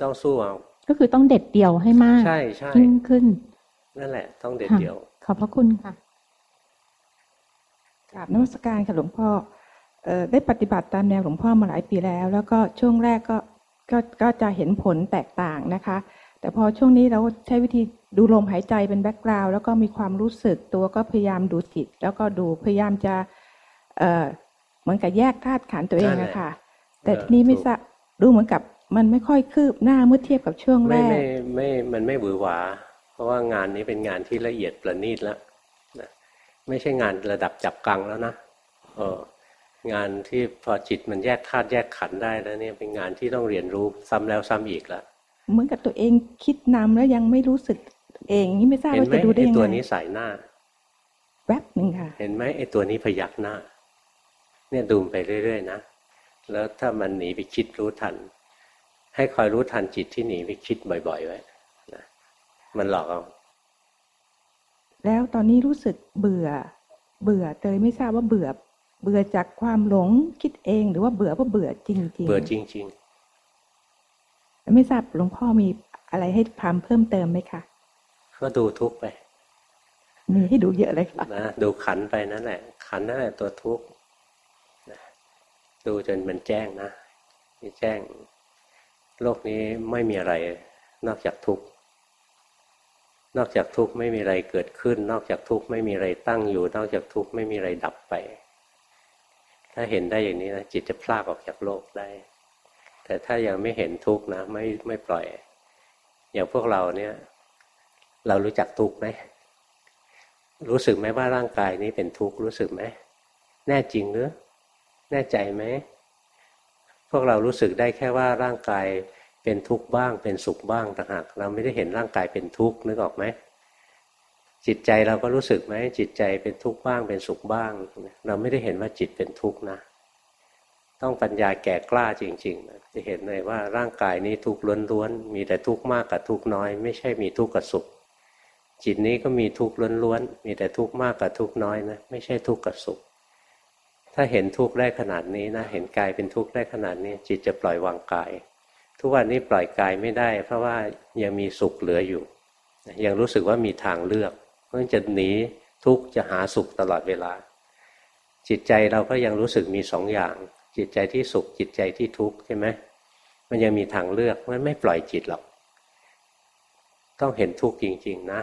ต้องสู้เอาก็คือต้องเด็ดเดี่ยวให้มากใช่ใช่ยิ่งขึ้นนั่นแหละ ต้องเด็ดค่ะเดี่ยว ขอบพระคุณค่ะ กราบนมัสการค่ะหลวงพ่อเอ่อได้ปฏิบัติตามแนวหลวงพ่อมาหลายปีแล้ว แล้วก็ช่วงแรกก็ก็ก็จะเห็นผลแตกต่างนะคะ แต่พอช่วงนี้เราใช้วิธีดูลมหายใจเป็น background แล้วก็มีความรู้สึกตัวก็พยายามดูจิต แล้วก็ดูพยายามจะเอ่อเหมือนกับแยกธาตุขันธ์ตัวเองนั่นแหละอะค่ะแต่เออทีนี้ไม่ถูกทราบดูเหมือนกับมันไม่ค่อยคืบหน้าเมื่อเทียบกับช่วงแรไม่กไม่ไม่มันไม่หวือหวา เพราะว่างานนี้เป็นงานที่ละเอียดประณีตแล้วนะ ไม่ใช่งานระดับจับกังแล้วนะเอองานที่พอจิตมันแยกธาตุแยกขันธ์ได้แล้วเนี่ยเป็นงานที่ต้องเรียนรู้ซ้ำแล้วซ้ำอีกแล้วเหมือนกับตัวเองคิดนำแล้วยังไม่รู้สึกเองนี่ไม่ทราบเห็นว่าไหมจะดูได้ไอ้ยังตัวไงนี้ใส่หน้า แวบหนึ่งค่ะ เห็นไหมไอ้ตัวนี้พยักหน้า เนี่ยดูมไปเรื่อยๆนะแล้วถ้ามันหนีไปคิดรู้ทัน ให้คอยรู้ทันจิตที่หนีไปคิดบ่อย ๆ ไว้นะมันหลอกเอา แล้วตอนนี้รู้สึกเบื่อ เบื่อเตยไม่ทราบว่าเบื่อ เบื่อจากความหลงคิดเองหรือว่าเบื่อเพราะเบื่อจริงๆเบื่อจริงไม่ทราบหลวงพ่อมีอะไรให้พามเพิ่มเติมไหมคะๆก็ดูทุกข์ไปมีให้ดูเยอะเลยค่ะนะดูขันไปนั่นแหละ ขันนั่นแหละตัวทุกข์นะดูจนมันแจ้งนะมีแจ้ง โลกนี้ไม่มีอะไรนอกจากทุกข์ นอกจากทุกข์ไม่มีอะไรเกิดขึ้น นอกจากทุกข์ไม่มีอะไรตั้งอยู่ นอกจากทุกข์ไม่มีอะไรดับไป ถ้าเห็นได้อย่างนี้นะจิตจะพลากออกจากโลกได้ แต่ถ้ายังไม่เห็นทุกข์นะไม่ไม่ปล่อย อย่างพวกเราเนี่ย เรารู้จักทุกข์ไหมรู้สึกไหมว่าร่างกายนี้เป็นทุกข์รู้สึกไหมแน่จริงหรือแน่ใจไหมพวกเรารู้สึกได้แค่ว่าร่างกาย เป็นทุกข์บ้าง เป็นสุขบ้างต่างหากเราไม่ได้เห็นร่างกายเป็นทุกข์นึกออกไหมจิตใจเราก็รู้สึกไหมจิตใจเป็นทุกข์บ้าง เป็นสุขบ้าง เราไม่ได้เห็นว่าจิตเป็นทุกข์นะต้องปัญญาแก่กล้าจริงๆนะจะเห็นเลยว่าร่างกายนี้ทุกข์ล้วนๆมีแต่ทุกข์มากกับทุกข์น้อย ไม่ใช่มีทุกข์กับสุข จิตนี้ก็มีทุกข์ล้วนๆมีแต่ทุกข์มากกับทุกข์น้อยนะไม่ใช่ทุกข์กับสุข ถ้าเห็นทุกข์ได้ขนาดนี้นะเห็นกายเป็นทุกข์ได้ขนาดนี้ จิตจะปล่อยวางกาย ทุกวันนี้ปล่อยกายไม่ได้ เพราะว่ายังมีสุขเหลืออยู่ ยังรู้สึกว่ามีทางเลือกเพราะฉะนั้นจะหนีทุกจะหาสุขตลอดเวลา จิตใจเราก็ยังรู้สึกมีสองอย่าง จิตใจที่สุขจิตใจที่ทุกข์ใช่ไหมมันยังมีทางเลือกมันไม่ปล่อยจิตหรอก ต้องเห็นทุกข์จริง ๆ นะ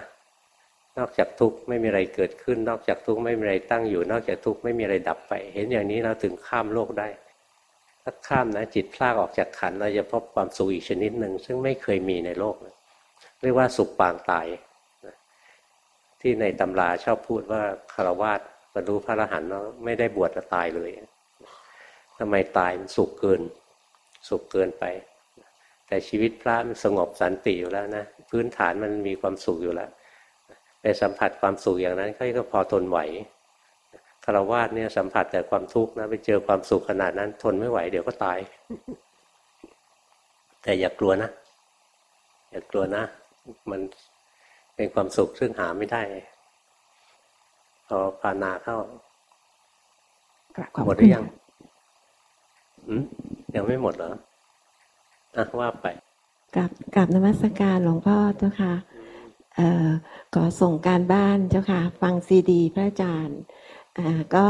นอกจากทุกข์ไม่มีอะไรเกิดขึ้น นอกจากทุกข์ไม่มีอะไรตั้งอยู่ นอกจากทุกข์ไม่มีอะไรดับไป เห็นอย่างนี้เราถึงข้ามโลกได้ ถ้าข้ามนะจิตพลากออกจากขันเราจะพบความสุขอีกชนิดหนึ่งซึ่งไม่เคยมีในโลก เรียกว่าสุขปางตาย ที่ในตำราชอบพูดว่าคารวาสบรรลุพระอรหันต์ไม่ได้บวชแล้วตายเลยทำไมตายมันสุขเกิน สุขเกินไป แต่ชีวิตพระมันสงบสันติอยู่แล้วนะ พื้นฐานมันมีความสุขอยู่แล้ว ไปสัมผัสความสุขอย่างนั้นก็พอทนไหว คารวาสเนี่ยสัมผัสแต่ความทุกข์นะไปเจอความสุขขนาดนั้น ทนไม่ไหวเดี๋ยวก็ตาย แต่อย่ากลัวนะ อย่ากลัวนะ มันเป็นความสุขซึ่งหาไม่ได้พอภาวนาเข้ากราบขอบหมดหคุรืณอยังค่ะอืมยังไม่หมดเหรออะว่าไปกับกับนมัสการหลวงพ่อเจ้าค่ะเอ่อขอส่งการบ้านเจ้าค่ะ ฟังซีดี พระอาจารย์อ่า ก็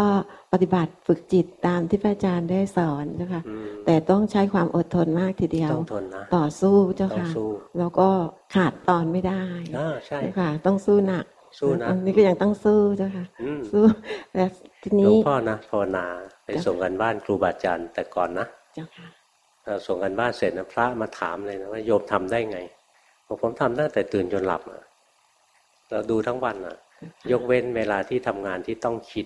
ปฏิบัติฝึกจิตตามที่พระอาจารย์ได้สอนเจ้าค่ะอืมแต่ต้องใช้ความอดทนมากทีเดียวต้องทนนะต่อสู้เจ้าต้องค่ะสู้แล้วก็ขาดตอนไม่ได้อ่าใช่เจ้าค่ะ ต้องสู้หนักสู้นะอันนี้ก็ยังต้องสู้เจ้าค่ะอืมสู้แต่ทีหลวนี้งพ่อนะภาวนาไปส่งกันบ้านครูบาอาจารย์แต่ก่อนนะเจ้าค่ะเราส่งกันบ้านเสร็จนะพระมาถามเลยนะว่าโยมทำได้ไงบอกผมทำตั้งแต่ตื่นจนหลับอะเราดูทั้งวันอะยกเว้นเวลาที่ทำงานที่ต้องคิด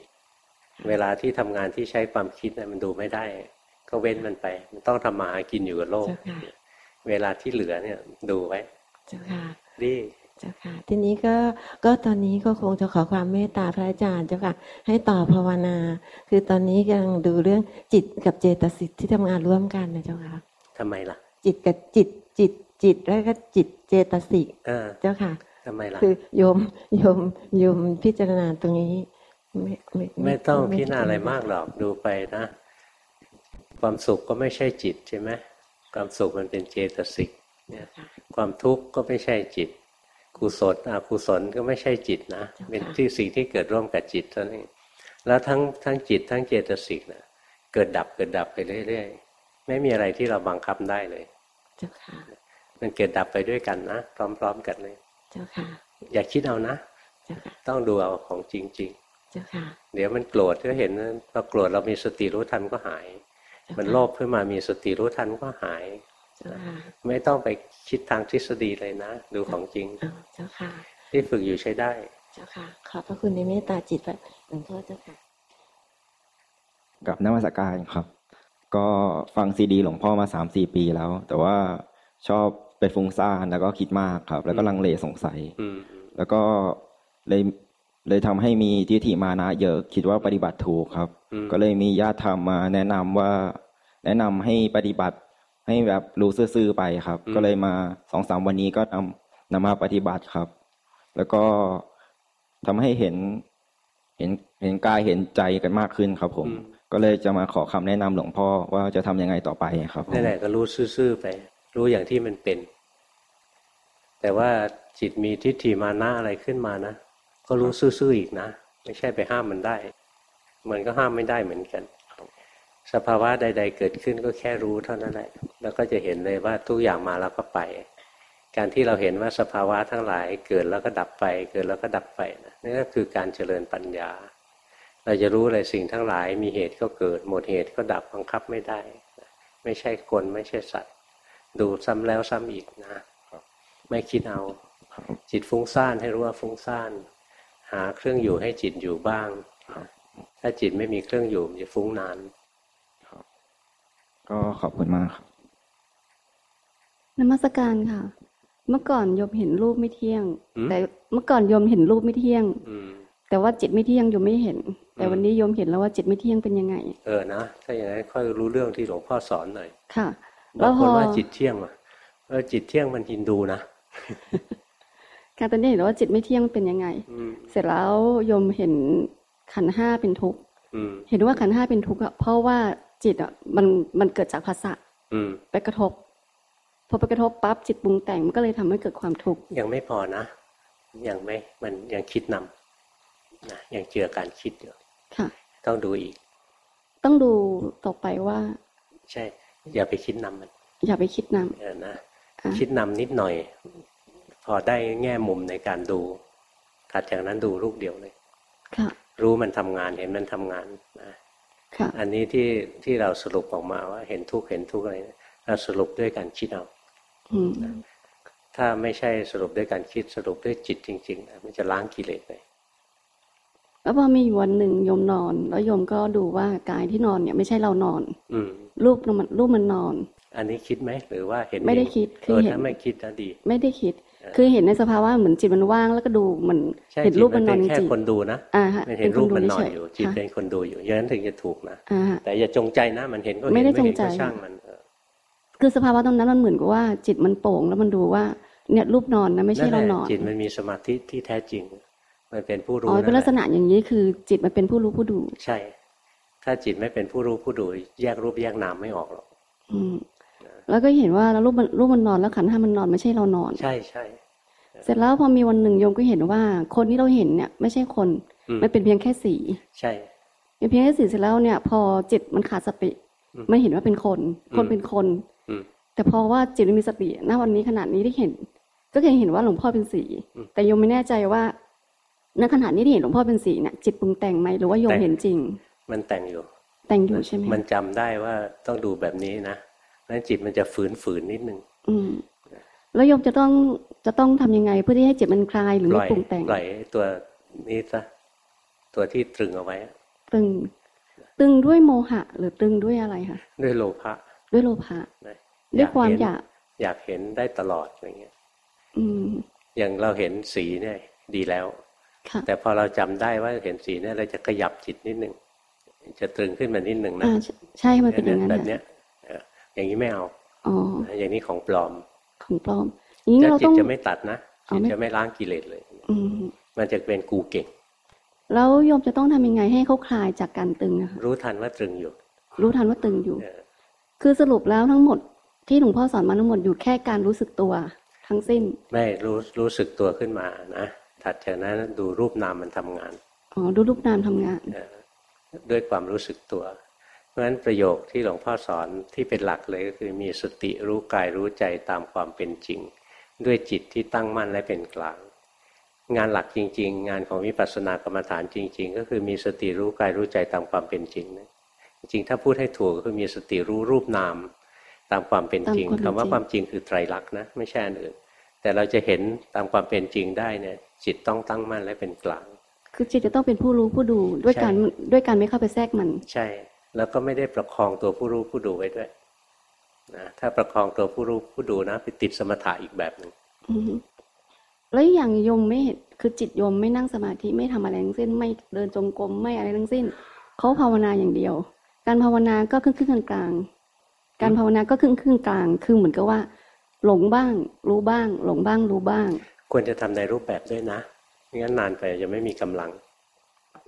เวลาที่ทำงานที่ใช้ความคิดนะมันดูไม่ได้ ก็เว้นมันไป มันต้องทำมาหากินอยู่กับโลกเจ้าค่ะเวลาที่เหลือเนี่ยดูไว้เจ้าค่ะดีเจ้าค่ะ ทีนี้ก็ก็ตอนนี้ก็คงจะขอความเมตตาพระอาจารย์เจ้าค่ะ ให้ต่อภาวนา คือตอนนี้กำลังดูเรื่องจิตกับเจตสิกที่ทำงานร่วมกันนะเจ้าค่ะทำไมล่ะ จิตกับจิตจิตจิตแล้วก็จิตเจตสิกเออเจ้าค่ะทำไมล่ะคือโยมโยมโยมพิจารณาตรงนี้ ไม่ไม่ไม่ต้องพิจารณาอะไรมากหรอกดูไปนะ ความสุขก็ไม่ใช่จิตใช่ไหมความสุขมันเป็นเจตสิกเนี่ยความทุกข์ก็ไม่ใช่จิตกุศลอกุศลก็ไม่ใช่จิตนะ เป็นที่สิ่งที่เกิดร่วมกับจิตเท่านั้นเองแล้วทั้งทั้งจิตทั้งเจตสิกนะเกิดดับเกิดดับไปเรื่อยๆไม่มีอะไรที่เราบังคับได้เลย เจ้าค่ะ มันเกิดดับไปด้วยกันนะพร้อม ๆ กันเลย เจ้าค่ะ อย่าคิดเอานะเจ้าค่ะต้องดูเอาของจริง เจ้าค่ะๆเดี๋ยวมันโกรธก็เห็นนะพอโกรธเรามีสติรู้ทันก็หาย มันโลภขึ้นมามีสติรู้ทันก็หายเจ้าค่ะไม่ต้องไปคิดทางทฤษฎีเลยนะ ดูของจริงอ้าวเจ้าค่ะที่ฝึกอยู่ใช้ได้ เจ้าค่ะ ขอบพระคุณในเมตตาจิตพระหลวงพ่อเจ้าค่ะ กับนมัสการครับ ก็ฟังซีดีหลวงพ่อมาสามสี่ปีแล้ว แต่ว่าชอบไปฟุ้งซ่านแล้วก็คิดมากครับ แล้วก็ลังเลสงสัยอืมแล้วก็เลย เลยทำให้มีทิฏฐิมานะเยอะคิดว่าปฏิบัติถูกครับอืมก็เลยมีญาติธรรมมาแนะนำว่า แนะนำให้ปฏิบัติให้แบบรู้ซื่อๆไปครับ ก็เลยมาสองสามวันนี้ก็นำนำมาปฏิบัติครับ แล้วก็ทำให้เห็นเห็นเห็นกายเห็นใจกันมากขึ้นครับ ผม ก็เลยจะมาขอคำแนะนำหลวงพ่อว่าจะทำยังไงต่อไปครับผมนั่นแหละก็รู้ซื่อๆไป รู้อย่างที่มันเป็น แต่ว่าจิตมีทิฏฐิมานะอะไรขึ้นมานะ ก็รู้ซื่อๆอีกนะ ไม่ใช่ไปห้ามมันได้ มันก็ห้ามไม่ได้เหมือนกัน สภาวะใด ๆ เกิดขึ้นก็แค่รู้เท่านั้นแหละ แล้วก็จะเห็นเลยว่าทุกอย่างมาแล้วก็ไป การที่เราเห็นว่าสภาวะทั้งหลาย เกิดแล้วก็ดับไป เกิดแล้วก็ดับไปนะนี่ก็คือการเจริญปัญญา เราจะรู้เลยสิ่งทั้งหลาย มีเหตุก็เกิด หมดเหตุก็ดับบังคับไม่ได้ ไม่ใช่คนไม่ใช่สัตว์ ดูซ้ำแล้วซ้ำอีกนะ ไม่คิดเอาจิตฟุ้งซ่านให้รู้ว่าฟุ้งซ่าน หาเครื่องอยู่ให้จิตอยู่บ้าง ถ้าจิตไม่มีเครื่องอยู่มันจะฟุ้งนาน ก็ขอบคุณมากครับนมัสการค่ะ เมื่อก่อนโยมเห็นรูปไม่เที่ยงอืมแต่เมื่อก่อนโยมเห็นรูปไม่เที่ยงอืมแต่ว่าจิตไม่เที่ยงโยมไม่เห็น แต่อืมวันนี้โยมเห็นแล้วว่าจิตไม่เที่ยงเป็นยังไง เออนะถ้าอย่างนั้นค่อยรู้เรื่องที่หลวงพ่อสอนหน่อย ค่ะบางคนพอว่าจิตเที่ยงว่ะเออจิตเที่ยงมันฮินดูนะ ค่ะตอนนี้เห็นแล้วว่าจิตไม่เที่ยงเป็นยังไงอืมเสร็จแล้วโยมเห็นขันธ์ห้าเป็นทุกข์อืมเห็นว่าขันธ์ห้าเป็นทุกข์อะเพราะว่าจิตอะมันมันเกิดจากภาษะอืมไปกระทบพอไปกระทบปั๊บจิตปรุงแต่งมันก็เลยทำให้เกิดความทุกข์ยังไม่พอนะยังไม่มันยังคิดนำนะยังเจอการคิดอยู่ค่ะ ต้องดูอีก ต้องดูต่อไปว่า ใช่ อย่าไปคิดนำมัน อย่าไปคิดนเออนะอะคิดนำนิดหน่อยพ อได้แง่มุมในการดู ถัดจากนั้นดูลูกเดียวเลยำค่ะรู้มันทำงานเห็นมันทำงานนะค่ะอันนี้ที่ที่เราสรุปออกมาว่าเห็นทุกข์เห็นทุกข์อะไรเนี่ยเราสรุปด้วยการคิดเอาอืมถ้าไม่ใช่สรุปด้วยการคิดสรุปด้วยจิตจริงๆนะมันจะล้างกิเลสไปแล้วพอมีอยู่วันหนึ่งโยมนอน แล้วโยมก็ดูว่ากายที่นอนเนี่ยไม่ใช่เรานอน อืมรูปมันรูปมันนอน อันนี้คิดไหมหรือว่าเห็นไม่ได้เงคิดคือเออเห็นถ้าไม่คิดนะดี ไม่ได้คิดเออ คือเห็นในสภาวะเหมือนจิตมันว่างแล้วก็ดูเหมือนใช่เห็นจิตรูปมัมันนนเป็อนนจแค่ริงคนดูนะอ่าฮะมันเห็นรูปมันนอนอยู่จิตค่ะเป็นคนดูอยู่อย่างนั้นถึงจะถูกนะอ่าฮะแต่อย่าจงใจนะมันเห็นก็เห็นไม่ได้ไม่เห็นจงใจก็ช่างมันเออคือสภาวะตรงนั้นมันเหมือนกับว่า จิตมันโป่งแล้วมันดูว่าเนี่ยรูปนอนนะไม่ใช่นั่นแหเราละนอนจิตมันมีสมาธิที่แท้จริง มันเป็นผู้รู้อ๋อเป็นแหลักษณะอย่างนี้คือ จิตมันเป็นผู้รู้ผู้ดู ใช่ ถ้าจิตไม่เป็นผู้รู้ผู้ดู แยกรูปแยกนามไม่ออกหรอกอืม แล้วก็เห็นว่าแล้วรูปมันรูปมันนอนแล้วขันธ์ห้ามันนอนไม่ใช่เรานอน ใช่ใช่เสร็จแล้วพอมีวันหนึ่งโยมก็เห็นว่า คนที่เราเห็นเนี่ยไม่ใช่คนอืมมันเป็นเพียงแค่สีใช่เป็นเพียงแค่สีเสร็จแล้วเนี่ย พอจิตมันขาดสติอืมไม่เห็นว่าเป็นคน คนอืมเป็นคนอืมแต่พอว่าจิตมันมีสติณวันนี้ขนาดนี้ที่เห็น ก็เคยเห็นว่าหลวงพ่อเป็นสีอืมแต่โยมไม่แน่ใจว่าณขณะนี้ที่เห็นหลวงพ่อเป็นสีเนี่ยจิตปรุงแต่งไหมหรือว่าโยมแต่งเห็นจริง มันแต่งอยู่ แต่งอยู่ใช่ไหมมันจำได้ว่าต้องดูแบบนี้นะ นั้นจิตมันจะฝืนฝืนๆนิดนึงอืมแล้วโยมจะต้องจะต้องทำยังไง เพื่อที่ให้จิตมันคลายหรือปล่ไม่อยปรุงแต่งปล่อยตัวนี้ซะตัวที่ตรึงเอาไว้ตึง ตึงด้วยโมหะ หรือตึงด้วยอะไรคะด้วยโลภะด้วยโลภะนะด้วยความเห็นอยากอยากเห็นได้ตลอดอะไรเงี้ยอืมอย่างเราเห็นสีเนี่ย ดีแล้วแต่พอเราจำได้ว่าเห็นสีเนี่ยเราจะขยับจิตนิดหนึ่งจะตรึงขึ้นมานิดหนึ่งนะใช่มันเป็นอย่างนั้นแบบเนี้ย อย่างนี้ไม่เอาอ๋ออย่างนี้ของปลอม ของปลอมนี้เราต้องจิตจะไม่ตัดนะจิตจะไม่ล้างกิเลสเลยอืมันจะเป็นกูเก่ง แล้วโยมจะต้องทำยังไงให้เขาคลายจากการตึงอะรู้ทันว่าตึงอยู่ รู้ทันว่าตึงอยู่ คือสรุปแล้วทั้งหมดที่หลวงพ่อสอนมาทั้งหมดอยู่แค่การรู้สึกตัวทั้งสิ้น ไม่รู้รู้สึกตัวขึ้นมานะถัดจากนั้นดูรูปนามมันทำงานอ๋อดูรูปนามทำงานด้วยความรู้สึกตัว เพราะฉะนั้นประโยคที่หลวงพ่อสอนที่เป็นหลักเลยก็คือมีสติรู้กายรู้ใจตามความเป็นจริง ด้วยจิตที่ตั้งมั่นและเป็นกลาง งานหลักจริง ๆ งานของวิปัสสนากรรมฐานจริง ๆ ก็คือมีสติรู้กายรู้ใจตามความเป็นจริงนะจริงถ้าพูดให้ถูกก็คือมีสติรู้รูปนาม ตามความเป็นจริงคำว่าความจริงคือไตรลักษณ์นะไม่ใช่อันอื่น แต่เราจะเห็นตามความเป็นจริงได้เนี่ยจิตต้องตั้งมั่นและเป็นกลาง คือจิตจะต้องเป็นผู้รู้ผู้ดูด้วยการด้วยการไม่เข้าไปแทรกมัน ใช่ แล้วก็ไม่ได้ประคองตัวผู้รู้ผู้ดูไว้ด้วยนะถ้าประคองตัวผู้รู้ผู้ดูนะไปติดสมถะอีกแบบหนึ่งแล้วอย่างโยมไม่เห็นคือจิตโยมไม่นั่งสมาธิไม่ทำอะไรทั้งสิ้น ไม่เดินจงกรมไม่อะไรทั้งสิ้นเขาภาวนาอย่างเดียว การภาวนาก็ครึ่งครึ่งกลางการภาวนาก็ครึ่งครึ่งกลางคือเหมือนกับว่า หลงบ้าง รู้บ้าง หลงบ้างรู้บ้าง ควรจะทำในรูปแบบด้วยนะไม่งั้นนานไปจะไม่มีกำลัง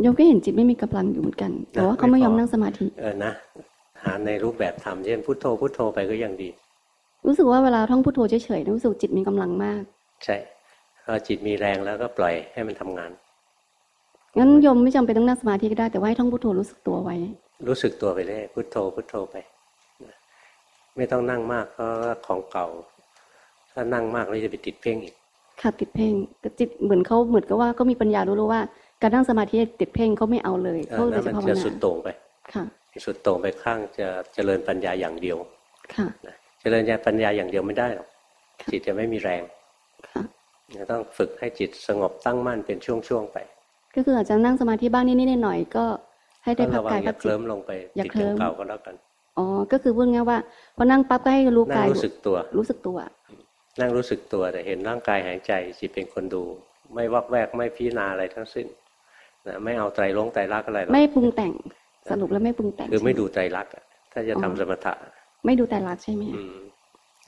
โยมก็เห็นจิตไม่มีกำลังอยู่เหมือนกัน แต่ว่าเขาไม่ยอมนั่งสมาธิ เออนะหาในรูปแบบทำเช่นพุทโธพุทโธไปก็ยังดี รู้สึกว่าเวลาท่องพุทโธเฉยๆรู้สึกจิตมีกำลังมาก ใช่พอจิตมีแรงแล้วก็ปล่อยให้มันทำงานงั้นโยมไม่จำเป็นต้องนั่งสมาธิก็ได้แต่ว่าให้ท่องพุทโธรู้สึกตัวไว้ รู้สึกตัวไปเลยพุทโธพุทโธไปไม่ต้องนั่งมากเพราะของเก่า ถ้านั่งมากแล้วจะไปติดเพ่งอีกค่ะติดเพ่งแต่จิตเหมือนเขาเหมือนกับว่าก็มีปัญญารู้ว่า การนั่งสมาธิติดเพ่งเขาไม่เอาเลยเขาเลยจะภาวนาจะสุดโต่งไปค่ะสุดโต่งไปข้างจะเจริญปัญญาอย่างเดียว ค่ะเจริญปัญญาอย่างเดียวไม่ได้หรอกจิตจะไม่มีแรงค่ะต้องฝึกให้จิตสงบตั้งมั่นเป็นช่วงๆไป ก็คืออาจจะนั่งสมาธิบ้างนิดๆหน่อยๆก็ให้ได้พักกายพักจิตเคลิ้มลงไปติดเก่าก็แล้วกันอ๋อก็คือพูดง่ายว่าพอนั่งปั๊บก็ให้รู้กายรู้สึกตัว รู้สึกตัว นั่งรู้สึกตัวแต่เห็นร่างกายหายใจจิตเป็นคนดู ไม่วักแวกไม่พิจารณาอะไรทั้งสิ้น นะไม่เอาไตรลงไตรลักอะไรหรอกไม่ปรุงแต่งสรุปแล้วไม่ปรุงแต่งคือไม่ดูไตรลักษณ์ถ้าจะทำสมถะ ไม่ดูไตรลักษณ์ใช่ไหม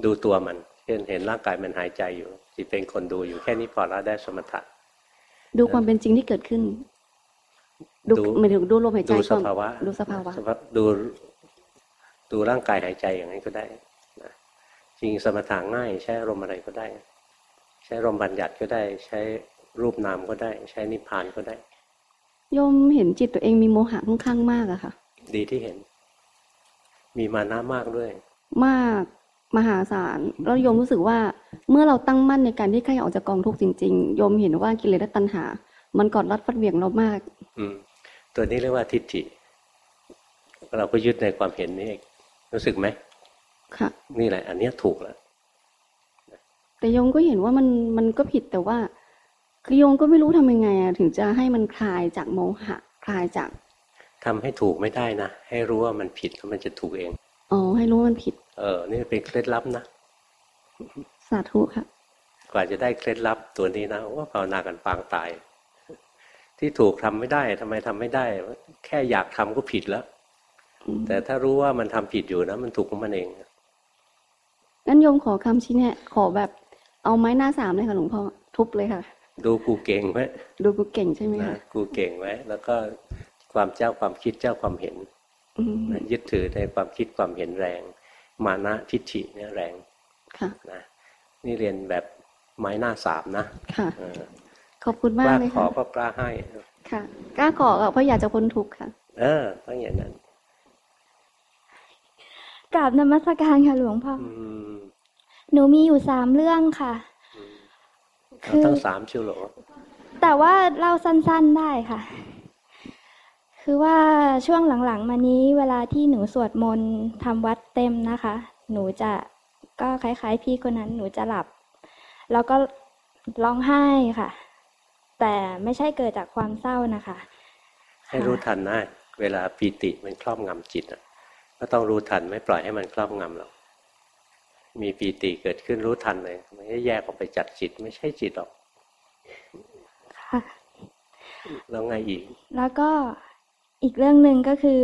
ดูตัวมันเช่นเห็นร่างกายมันหายใจอยู่จิตเป็นคนดูอยู่แค่นี้พอแล้วได้สมถะ ดูความเป็นจริงที่เกิดขึ้น ดูไม่ถึงดูลมหายใจดูสภาวะดูสภาวะดูดูร่างกายหายใจอย่างนี้ก็ได้นะจริงสมถะง่าย ใช้อารมณ์อะไรก็ได้ ใช้อารมณ์บัญญัติก็ได้ ใช้รูปนามก็ได้ ใช้นิพพานก็ได้ โยมเห็นจิตตัวเองมีโมหะค่อนข้างมากอะค่ะ ดีที่เห็น มีมานะมากด้วย มากมหาศาลแล้วโยมรู้สึกว่าเมื่อเราตั้งมั่นในการที่ใครออกจากกองทุกข์จริง ๆ โยมเห็นว่ากิเลสและตัณหา มันกอดรัดฟัดเหวี่ยงเรามาก อืม ตัวนี้เรียกว่าทิฏฐิ เราก็ยึดในความเห็นนี้เองรู้สึกไหมค่ะ นี่แหละ อันนี้ถูกแล้วแต่โยมก็เห็นว่ามันมันก็ผิดแต่ว่า คือโยมก็ไม่รู้ทำยังไงอะถึงจะให้มันคลายจากโมหะคลายจากทำให้ถูกไม่ได้นะ ให้รู้ว่ามันผิดแล้วมันจะถูกเองอ๋อให้รู้ว่ามันผิด เออ นี่เป็นเคล็ดลับนะสาธุค่ะกว่าจะได้เคล็ดลับตัวนี้นะว่าภาวนากันปางตาย ที่ถูกทำไม่ได้ทำไมทำไม่ได้ แค่อยากทำก็ผิดแล้ว แต่ถ้ารู้ว่ามันทำผิดอยู่นะมันถูกของมันเองงั้นโยมขอคำชี้แนะขอแบบเอาไม้หน้าสามเลยค่ะหลวงพ่อทุบเลยค่ะ ดูกูเก่งไว้ดูกูเก่งใช่ไหมคะกูเก่งไว้ แล้วก็ความเจ้าความคิดเจ้าความเห็นยึดถือในความคิดความเห็นแรง มานะทิฏฐิเนี่ยแรงค่ะนะนี่เรียนแบบไม้หน้าสามนะค่ะขอบคุณมากเลยค่ะกล้าขอก็กล้าให้ค่ะกล้าขอเพราะอยากจะพ้นทุกข์ค่ะ เออต้องอย่างนั้นกราบนมัสการค่ะหลวงพ่อหนูมีอยู่สามเรื่องค่ะ คือทั้งสามชิวหรอแต่ว่าเล่าสั้นๆได้ค่ะ คือว่าช่วงหลังๆ มานี้เวลาที่หนูสวดมนต์ทำวัดเต็มนะคะ หนูจะก็คล้ายๆ พี่คนนั้นหนูจะหลับ แล้วก็ร้องไห้ค่ะ แต่ไม่ใช่เกิดจากความเศร้านะคะ ให้รู้ทันนะเวลาปีติมันครอบงำจิตอะก็ต้องรู้ทันไม่ปล่อยให้มันครอบงำเรา มีปีติเกิดขึ้นรู้ทันเลยไม่ได้แยกออกไปจากจิตไม่ใช่จิตหรอกค่ะแล้วไงอีก แล้วก็อีกเรื่องหนึ่งก็คือ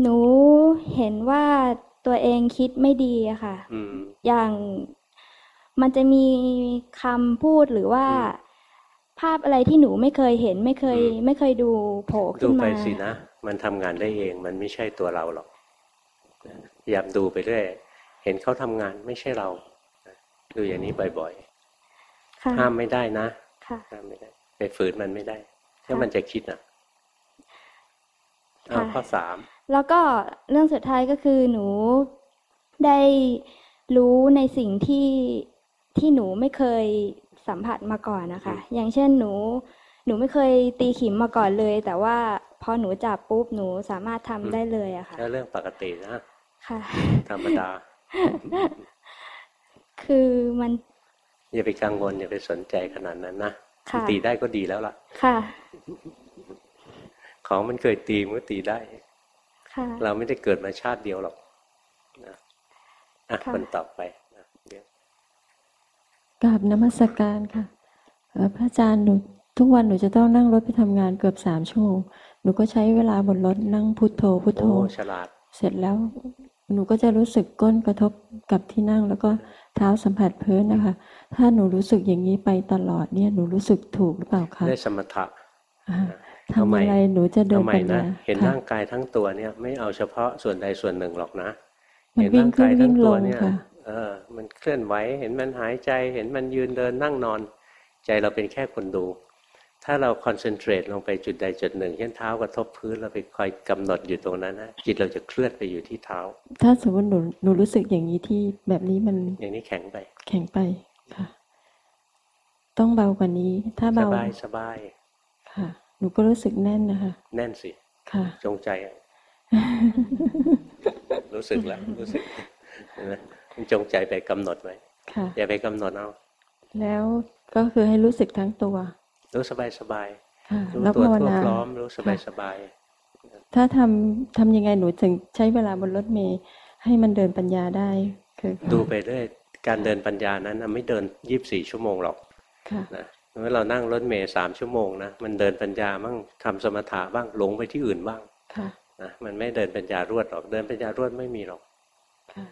หนูเห็นว่าตัวเองคิดไม่ดีอะค่ะอืมอย่างมันจะมีคำพูดหรือว่า ภาพอะไรที่หนูไม่เคยเห็นไม่เคย ไม่เคยดูโผล่ดูขึ้นไปมาสินะ มันทำงานได้เอง มันไม่ใช่ตัวเราหรอกพยายามดูไปเรื่อย เห็นเขาทำงานไม่ใช่เราดูอย่างนี้บ่อยค่ะๆห้ามไม่ได้นะค่ะห้ามไม่ได้ไปฝืนมันไม่ได้ถ้ามันจะคิดอะเอาค่ะข้อสามแล้วก็เรื่องสุดท้ายก็คือหนูได้รู้ในสิ่งที่ที่หนูไม่เคยสัมผัสมาก่อนนะคะ อย่างเช่นหนู หนูไม่เคยตีขิมมาก่อนเลย แต่ว่าพอหนูจับปุ๊บหนูสามารถทำได้เลยอะค่ะก็เรื่องปกตินะค่ะ ธรรมดา คือมัน อย่าไปกังวลอย่าไปสนใจขนาดนั้นนะค่ะตีได้ก็ดีแล้วล่ะ ค่ะ ของมันเคยตีมันก็ตีได้ ค่ะ เราไม่ได้เกิดมาชาติเดียวหรอกนะอะค่ะคนต่อไปนะเดี๋ยวกราบนมัสการค่ะเอ่อพระอาจารย์หนูทุกวันหนูจะต้องนั่งรถไปทำงานเกือบสามชั่วโมง หนูก็ใช้เวลาบนรถนั่งพุทโธพุทโธโอ้ฉลาด เสร็จแล้ว หนูก็จะรู้สึกก้นกระทบกับที่นั่ง แล้วก็เท้าสัมผัสพื้นนะคะ ถ้าหนูรู้สึกอย่างนี้ไปตลอดเนี่ยหนูรู้สึกถูกหรือเปล่าคะได้สมถะอ่าเอาทำใหม่อะไรหนูจะเดินอาใหม่ปัญนะญาเห็นค่ะร่างกายทั้งตัวเนี่ย ไม่เอาเฉพาะส่วนใดส่วนหนึ่งหรอกนะมันเห็นวิ่งร่างกายขึ้นทั้งตัววิ่งลงเนี่ยค่ะเออ มันเคลื่อนไหวเห็นมันหายใจ เห็นมันยืนเดินนั่งนอน ใจเราเป็นแค่คนดู ถ้าเราคอนเซนเทรตลงไปจุดใดจุดหนึ่งเช่นเท้ากระทบพื้นเราไปคอยกำหนดอยู่ตรงนั้นนะจิตเราจะเคลื่อนไปอยู่ที่เท้า ถ้าสมมติหนูหนูรู้สึกอย่างนี้ที่แบบนี้มัน อย่างนี้แข็งไป แข็งไปค่ะ ต้องเบากว่านี้ ถ้าสเบาบายสบายค่ะ หนูก็รู้สึกแน่นนะคะ แน่นสิค่ะ จงใจอะรู้สึกแล้วรู้สึกเห็นไหมมันจงใจไปกำหนดไว้ค่ะอย่าไปกำหนดเอาแล้วก็คือให้รู้สึกทั้งตัว รู้สบายสบายค่ะรู้แล้วตัวภาวทั่วนาพร้อมรู้สบายสค่ะบายถ้าทำทำยังไงหนูถึงใช้เวลาบนรถเมล์ให้มันเดินปัญญาได้คือดูไปเรื่อยการเดินปัญญานั้นน่ะไม่เดินยี่บสี่ชั่วโมงหรอกค่ะนะเมื่อเรานั่งรถเมล์สามชั่วโมงนะมันเดินปัญญาบ้างทำสมถะบ้างหลงไปที่อื่นบ้างค่ะนะมันไม่เดินปัญญารวดหรอกเดินปัญญารวดไม่มีหรอกค่ะ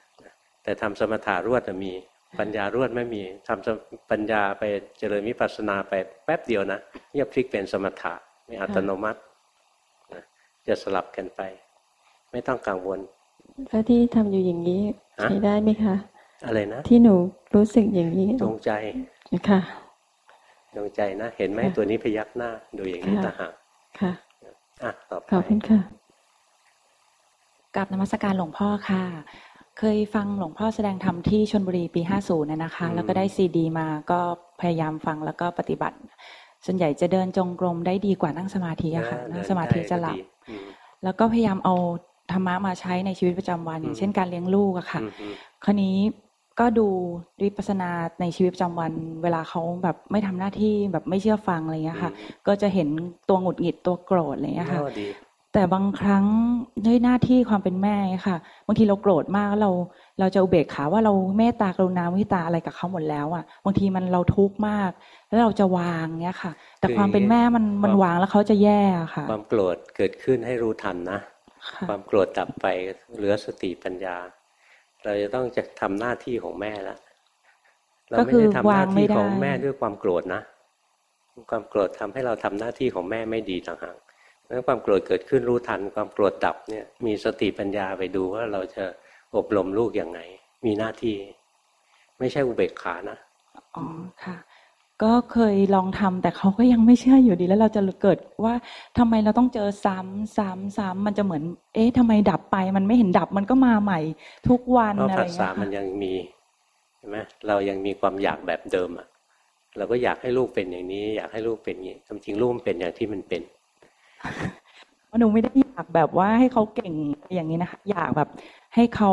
แต่ทำสมถารวดน่ะมี ปัญญารวดไม่มีทำสมปัญญาไปเจริญวิปัสสนาไปแป๊บเดียวนะเงียบพลิกเป็นสมถะไม่อัตโนมัตินะจะสลับกันไป ไม่ต้องกังวลแล้วที่ทำอยู่อย่างนี้ฮะใช้ได้ไหมคะอะไรนะที่หนูรู้สึกอย่างนี้จงใจค่ะจงใจนะ เห็นไหมค่ะตัวนี้พยักหน้าดูอย่างนี้ค่ะต่างหากค่ะอะต่อไปขอบคุณค่ะกับนมัสการหลวงพ่อค่ะ เคยฟังหลวงพ่อแสดงธรรมที่ชนบุรีปี50นะนะคะ แล้วก็ได้ซีดีมาก็พยายามฟังแล้วก็ปฏิบัติ ส่วนใหญ่จะเดินจงกรมได้ดีกว่านั่งสมาธิอะค่ะเออนั่งเดินสมาธิได้จะหลับก็ดีอืมแล้วก็พยายามเอาธรรมะมาใช้ในชีวิตประจำวัน อย่างเช่นการเลี้ยงลูกอะค่ะอืมอืมคราวนี้ก็ดูวิปัสสนาในชีวิตประจำวัน เวลาเขาแบบไม่ทำหน้าที่แบบไม่เชื่อฟังอะไรเงี้ยค่ะ ก็จะเห็นตัวหงุดหงิดตัวโกรธอะไรเงี้ยค่ะอ๋อดี แต่บางครั้งด้วยหน้าที่ความเป็นแม่ค่ะบางทีเราโกรธมากแล้วเราเราจะอุเบกขาว่าเราเมตตากรุณามุทิตาอะไรกับเขาหมดแล้วอะบางทีมันเราทุกข์มาก แล้วเราจะวางเนี้ยค่ะ แต่คือความเป็นแม่มันมันความวางแล้วเขาจะแย่อะค่ะ ความโกรธเกิดขึ้นให้รู้ทันนะค่ะความโกรธดับไปเหลือสติปัญญา เราจะต้องจะทำหน้าที่ของแม่แล้วเราก็ไม่คือได้ทำหวาน้างไม่ที่ได้ของแม่ด้วยความโกรธนะ ความโกรธทำให้เราทำหน้าที่ของแม่ไม่ดีต่างหากเพราะฉะ นั้นความโกรธเกิดขึ้นรู้ทัน ความโกรธดับเนี่ยมีสติปัญญาไปดูว่าเราจะอบรมลูกยังไง มีหน้าที่ ไม่ใช่อุเบกขานะอ๋อค่ะ ก็เคยลองทำแต่เขาก็ยังไม่เชื่ออยู่ดี แล้วเราจะเกิดว่าทำไมเราต้องเจอซ้ำซ้ำซ้ำมันจะเหมือน เอ๊ะทำไมดับไป มันไม่เห็นดับมันก็มาใหม่ ทุกวันเพราะอะไรภาเงี้ษายมันค่ะยังมีเห็นไหมเรายังมีความอยากแบบเดิมอะเราก็อยากให้ลูกเป็นอย่างนี้ อยากให้ลูกเป็นอย่างนี้ความจริงลูกมันเป็นอย่างที่มันเป็น หนูไม่ได้อยากแบบว่าให้เขาเก่งอย่างนี้นะคะ อยากแบบให้เขา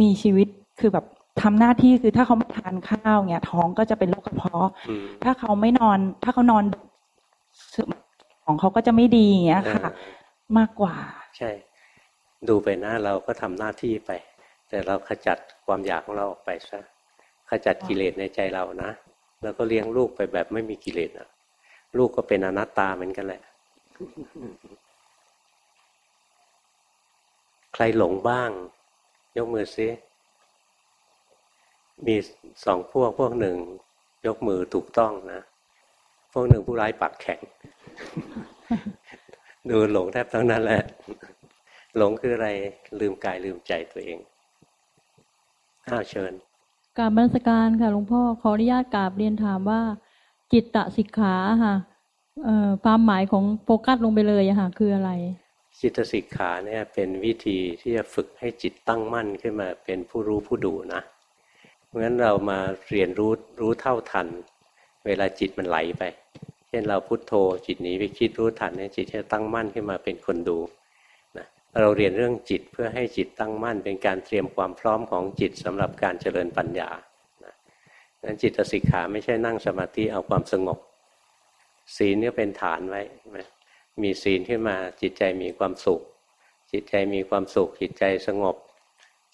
มีชีวิตคือแบบทำหน้าที่คือถ้าเขาไม่ทานข้าวเนี่ย ท้องก็จะเป็นโรคกระเพาะอืมถ้าเขาไม่นอน ถ้าเขานอนของเขาก็จะไม่ดีอย่างเงี้ยค่ะเออมากกว่า ใช่ ดูไปนะเราก็ทำหน้าที่ไป แต่เราขจัดความอยากของเราออกไปซะขจัดกิเลสในใจเรานะ แล้วก็เลี้ยงลูกไปแบบไม่มีกิเลสนะลูกก็เป็นอนัตตาเหมือนกันแหละ ใครหลงบ้าง ยกมือซิมีสองพวกพวกหนึ่ง ยกมือถูกต้องนะ พวกหนึ่งผู้ร้ายปากแข็ง ดูหลงแทบทั้งนั้นแหละ หลงคืออะไรลืมกายลืมใจตัวเองอ้าวเชิญกราบมรสการค่ะหลวงพ่อขออนุญาตกราบเรียนถามว่า จิตตสิกขาค่ะ ความหมายของโฟกัสลงไปเลยอะค่ะคืออะไร จิตสิกขาเนี่ยเป็นวิธีที่จะฝึกให้จิตตั้งมั่นขึ้นมาเป็นผู้รู้ผู้ดูนะเพราะฉะนั้นเรามาเรียนรู้รู้เท่าทัน เวลาจิตมันไหลไป เช่นเราพุโทโธจิตหนีไปคิดรู้ทันเนี่ยจิตจะตั้งมั่นขึ้นมาเป็นคนดูนะเราเรียนเรื่องจิตเพื่อให้จิตตั้งมั่น เป็นการเตรียมความพร้อมของจิตสำหรับการเจริญปัญญานะนั้นจิตสิกขาไม่ใช่นั่งสมาธิเอาความสงบ ศีลเนี่ยเป็นฐานไว้มีศีลขึ้นมาจิตใจมีความสุข จิตใจมีความสุข จิตใจสงบ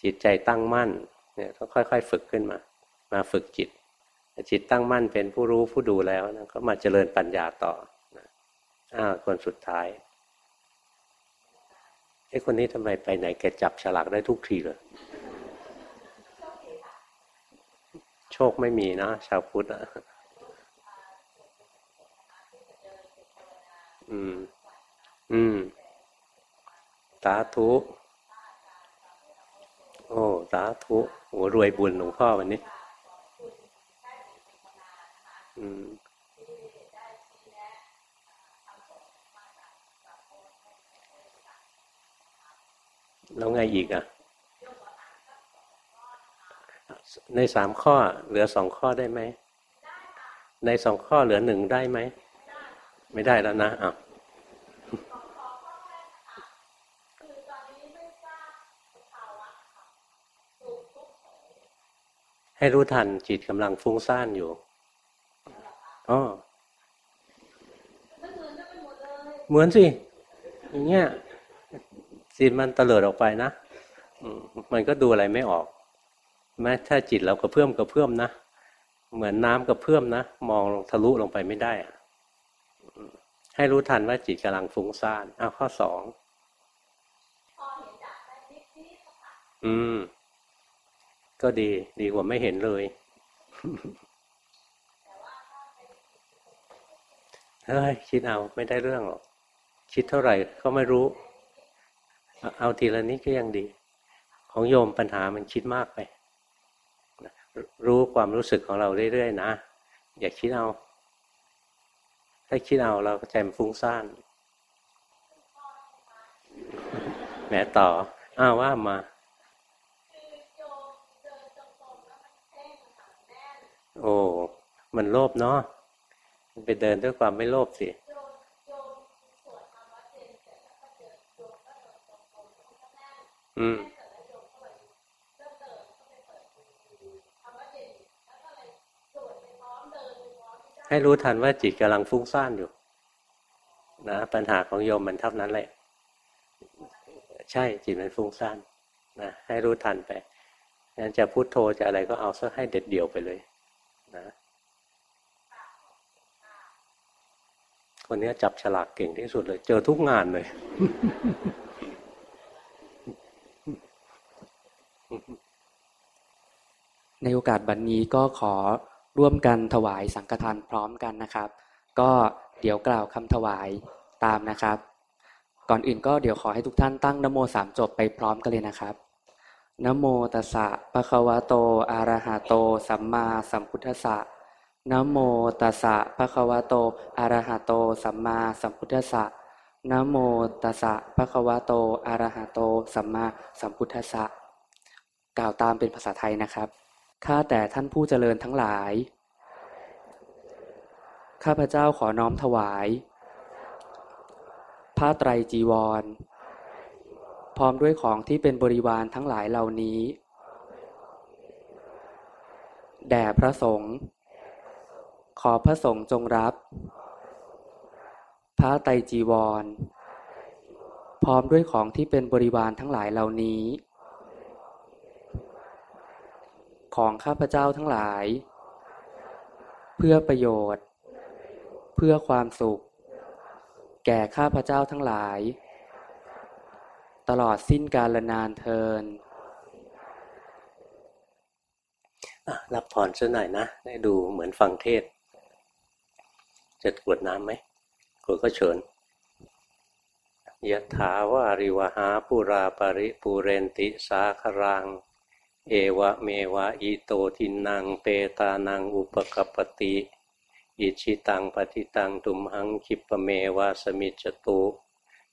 จิตใจตั้งมั่นเนี่ยต้องค่อย ๆ ฝึกขึ้นมา มาฝึกจิต จิตตั้งมั่นเป็นผู้รู้ผู้ดูแล้วนะก็มาเจริญปัญญาต่อนะอ้าคนสุดท้ายไอ้คนนี้ทำไมไปไหนแกจับฉลากได้ทุกทีเลยโชคไม่มีนะชาวพุทธอะ อืม อืม สาธุ โอ้ สาธุโอ้รวยบุญหลวงพ่อวันนี้ อืมแล้วไงอีกอะ ในสามข้อเหลือสองข้อได้ไหม ในสองข้อเหลือหนึ่งได้ไหม ไม่ได้แล้วนะอะให้รู้ทันจิตกำลังฟุ้งซ่านอยู่อ๋อเหมือนสิ อย่างเงี้ยจิตมันเตลิดออกไปนะ มันก็ดูอะไรไม่ออกแม้ถ้าจิตเรากระเพื่อมกระเพื่อมนะ เหมือนน้ำกระเพื่อมนะ มองทะลุลงไปไม่ได้ ให้รู้ทันว่าจิตกำลังฟุ้งซ่านเอาข้อสองอืม ก็ดี ดีกว่าไม่เห็นเลย เฮ้ย คิดเอาไม่ได้เรื่องหรอก คิดเท่าไหร่ก็ไม่รู้ เอาทีละนิดก็ยังดี ของโยมปัญหามันคิดมากไป รู้ความรู้สึกของเราเรื่อยๆนะ อย่าคิดเอา ถ้าคิดเอาเราใจมันฟุ้งซ่านแหมต่อ อ้าวว่ามาโอ้มันโลภเนาะมันไปเดินด้วยความไม่โลภสิอืม ให้รู้ทันว่าจิตกำลังฟุ้งซ่านอยู่ นะ ปัญหาของโยมมันเท่านั้นแหละ ใช่จิตมันฟุ้งซ่านนะให้รู้ทันไปงั้นจะพูดโทจะอะไรก็เอาซะให้เด็ดเดี่ยวไปเลยนะคนนี้จับฉลากเก่งที่สุดเลย เจอทุกงานเลยในโอกาสบันนี้ก็ขอ ร่วมกันถวายสังฆทานพร้อมกันนะครับ ก็เดี๋ยวกล่าวคำถวายตามนะครับ ก่อนอื่นก็เดี๋ยวขอให้ทุกท่านตั้งนโมสามจบไปพร้อมกันเลยนะครับนโมตัสสะปะคะวะโตอะระหะโต สัมมาสัมพุทธัสสะนโมตัสสะปะคะวะโตอะระหะโต สัมมาสัมพุทธัสสะนโมตัสสะปะคะวะโตอะระหะโต สัมมาสัมพุทธัสสะกล่าวตามเป็นภาษาไทยนะครับ ข้าแต่ท่านผู้เจริญทั้งหลาย ข้าพเจ้าขอน้อมถวาย ผ้าไตรจีวร พร้อมด้วยของที่เป็นบริวารทั้งหลายเหล่านี้ แด่พระสงฆ์ ขอพระสงฆ์จงรับพระไตรจีวร พร้อมด้วยของที่เป็นบริวารทั้งหลายเหล่านี้ ของข้าพเจ้าทั้งหลาย เพื่อประโยชน์ เพื่อความสุข แก่ข้าพเจ้าทั้งหลาย ตลอดสิ้นกาลนานเทินรับพรซะหน่อยนะ ได้ดูเหมือนฟังเทศ จะกวดน้ำไหมกวดก็เชิญยะถาวาริวหาปุราปริปูเรนติสาครัง เอวะเมวะอิโตทินนังเปตานังอุปะกัปปะติอิจฉิตังปัตถิตังตุมหัง ขิปปะเมวะ สะมิชฌะตุ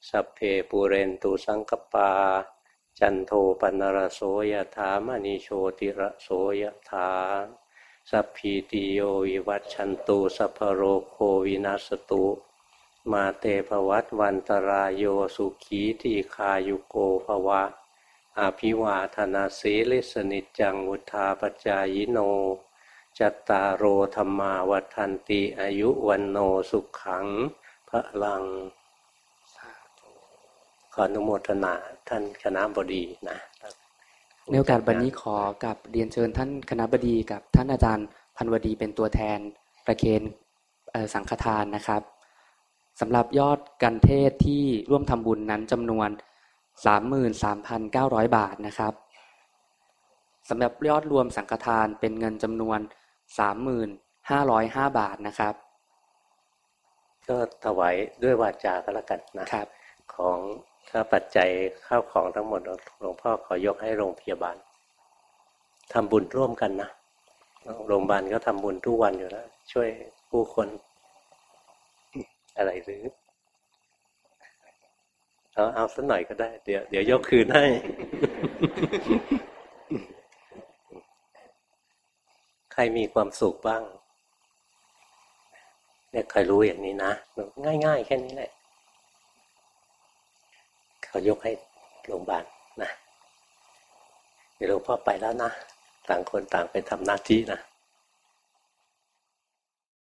สัพเพปูเรนตุสังกัปปา จันโทปัณณะระโส ยะถา มะณิ โชติระโส ยะถาสัพพีติโยวิวัชชันตุสัพพะโรโควินัสสะตุ มาเต ภะวัตวันตะราโยสุขีทีฆายุโกภวะ อาภิวาธนาสีลิสนิจังวุธาปจายโน จัตตารโอธรรมาวัฏันติอายุวันโนสุขังพระลัง ขออนุโมทนาท่านคณะบดีนะในโอกาสวันนี้ขอกับเรียนเชิญท่านคณะบดีกับท่านอาจารย์พันวดีเป็นตัวแทนประเคนสังฆทานนะครับสำหรับยอดการเทศที่ร่วมทำบุญนั้นจำนวน 33,900 บาทนะครับสำหรับยอดรวมสังฆทานเป็นเงินจำนวน35,505 บาทนะครับ ก็ถวายด้วยวาจาก็แล้วกันนะครับ ของถ้าปัจจัยข้าวของทั้งหมดหลวงพ่อขอยกให้โรงพยาบาลทำบุญร่วมกันนะโรงพยาบาลก็ทำบุญทุกวันอยู่แล้ว ช่วยผู้คน อะไรหรือ เอาเอาสักหน่อยก็ได้ เดี๋ยวเดี๋ยวยกคืนให้ ใครมีความสุขบ้าง เนี่ยใครรู้อย่างนี้นะ ง่าย ๆ แค่นี้แหละ เขายกให้โรงพยาบาลนะเดี๋ยวหลวงพ่อไปแล้วนะ ต่างคนต่างไปทำหน้าที่นะ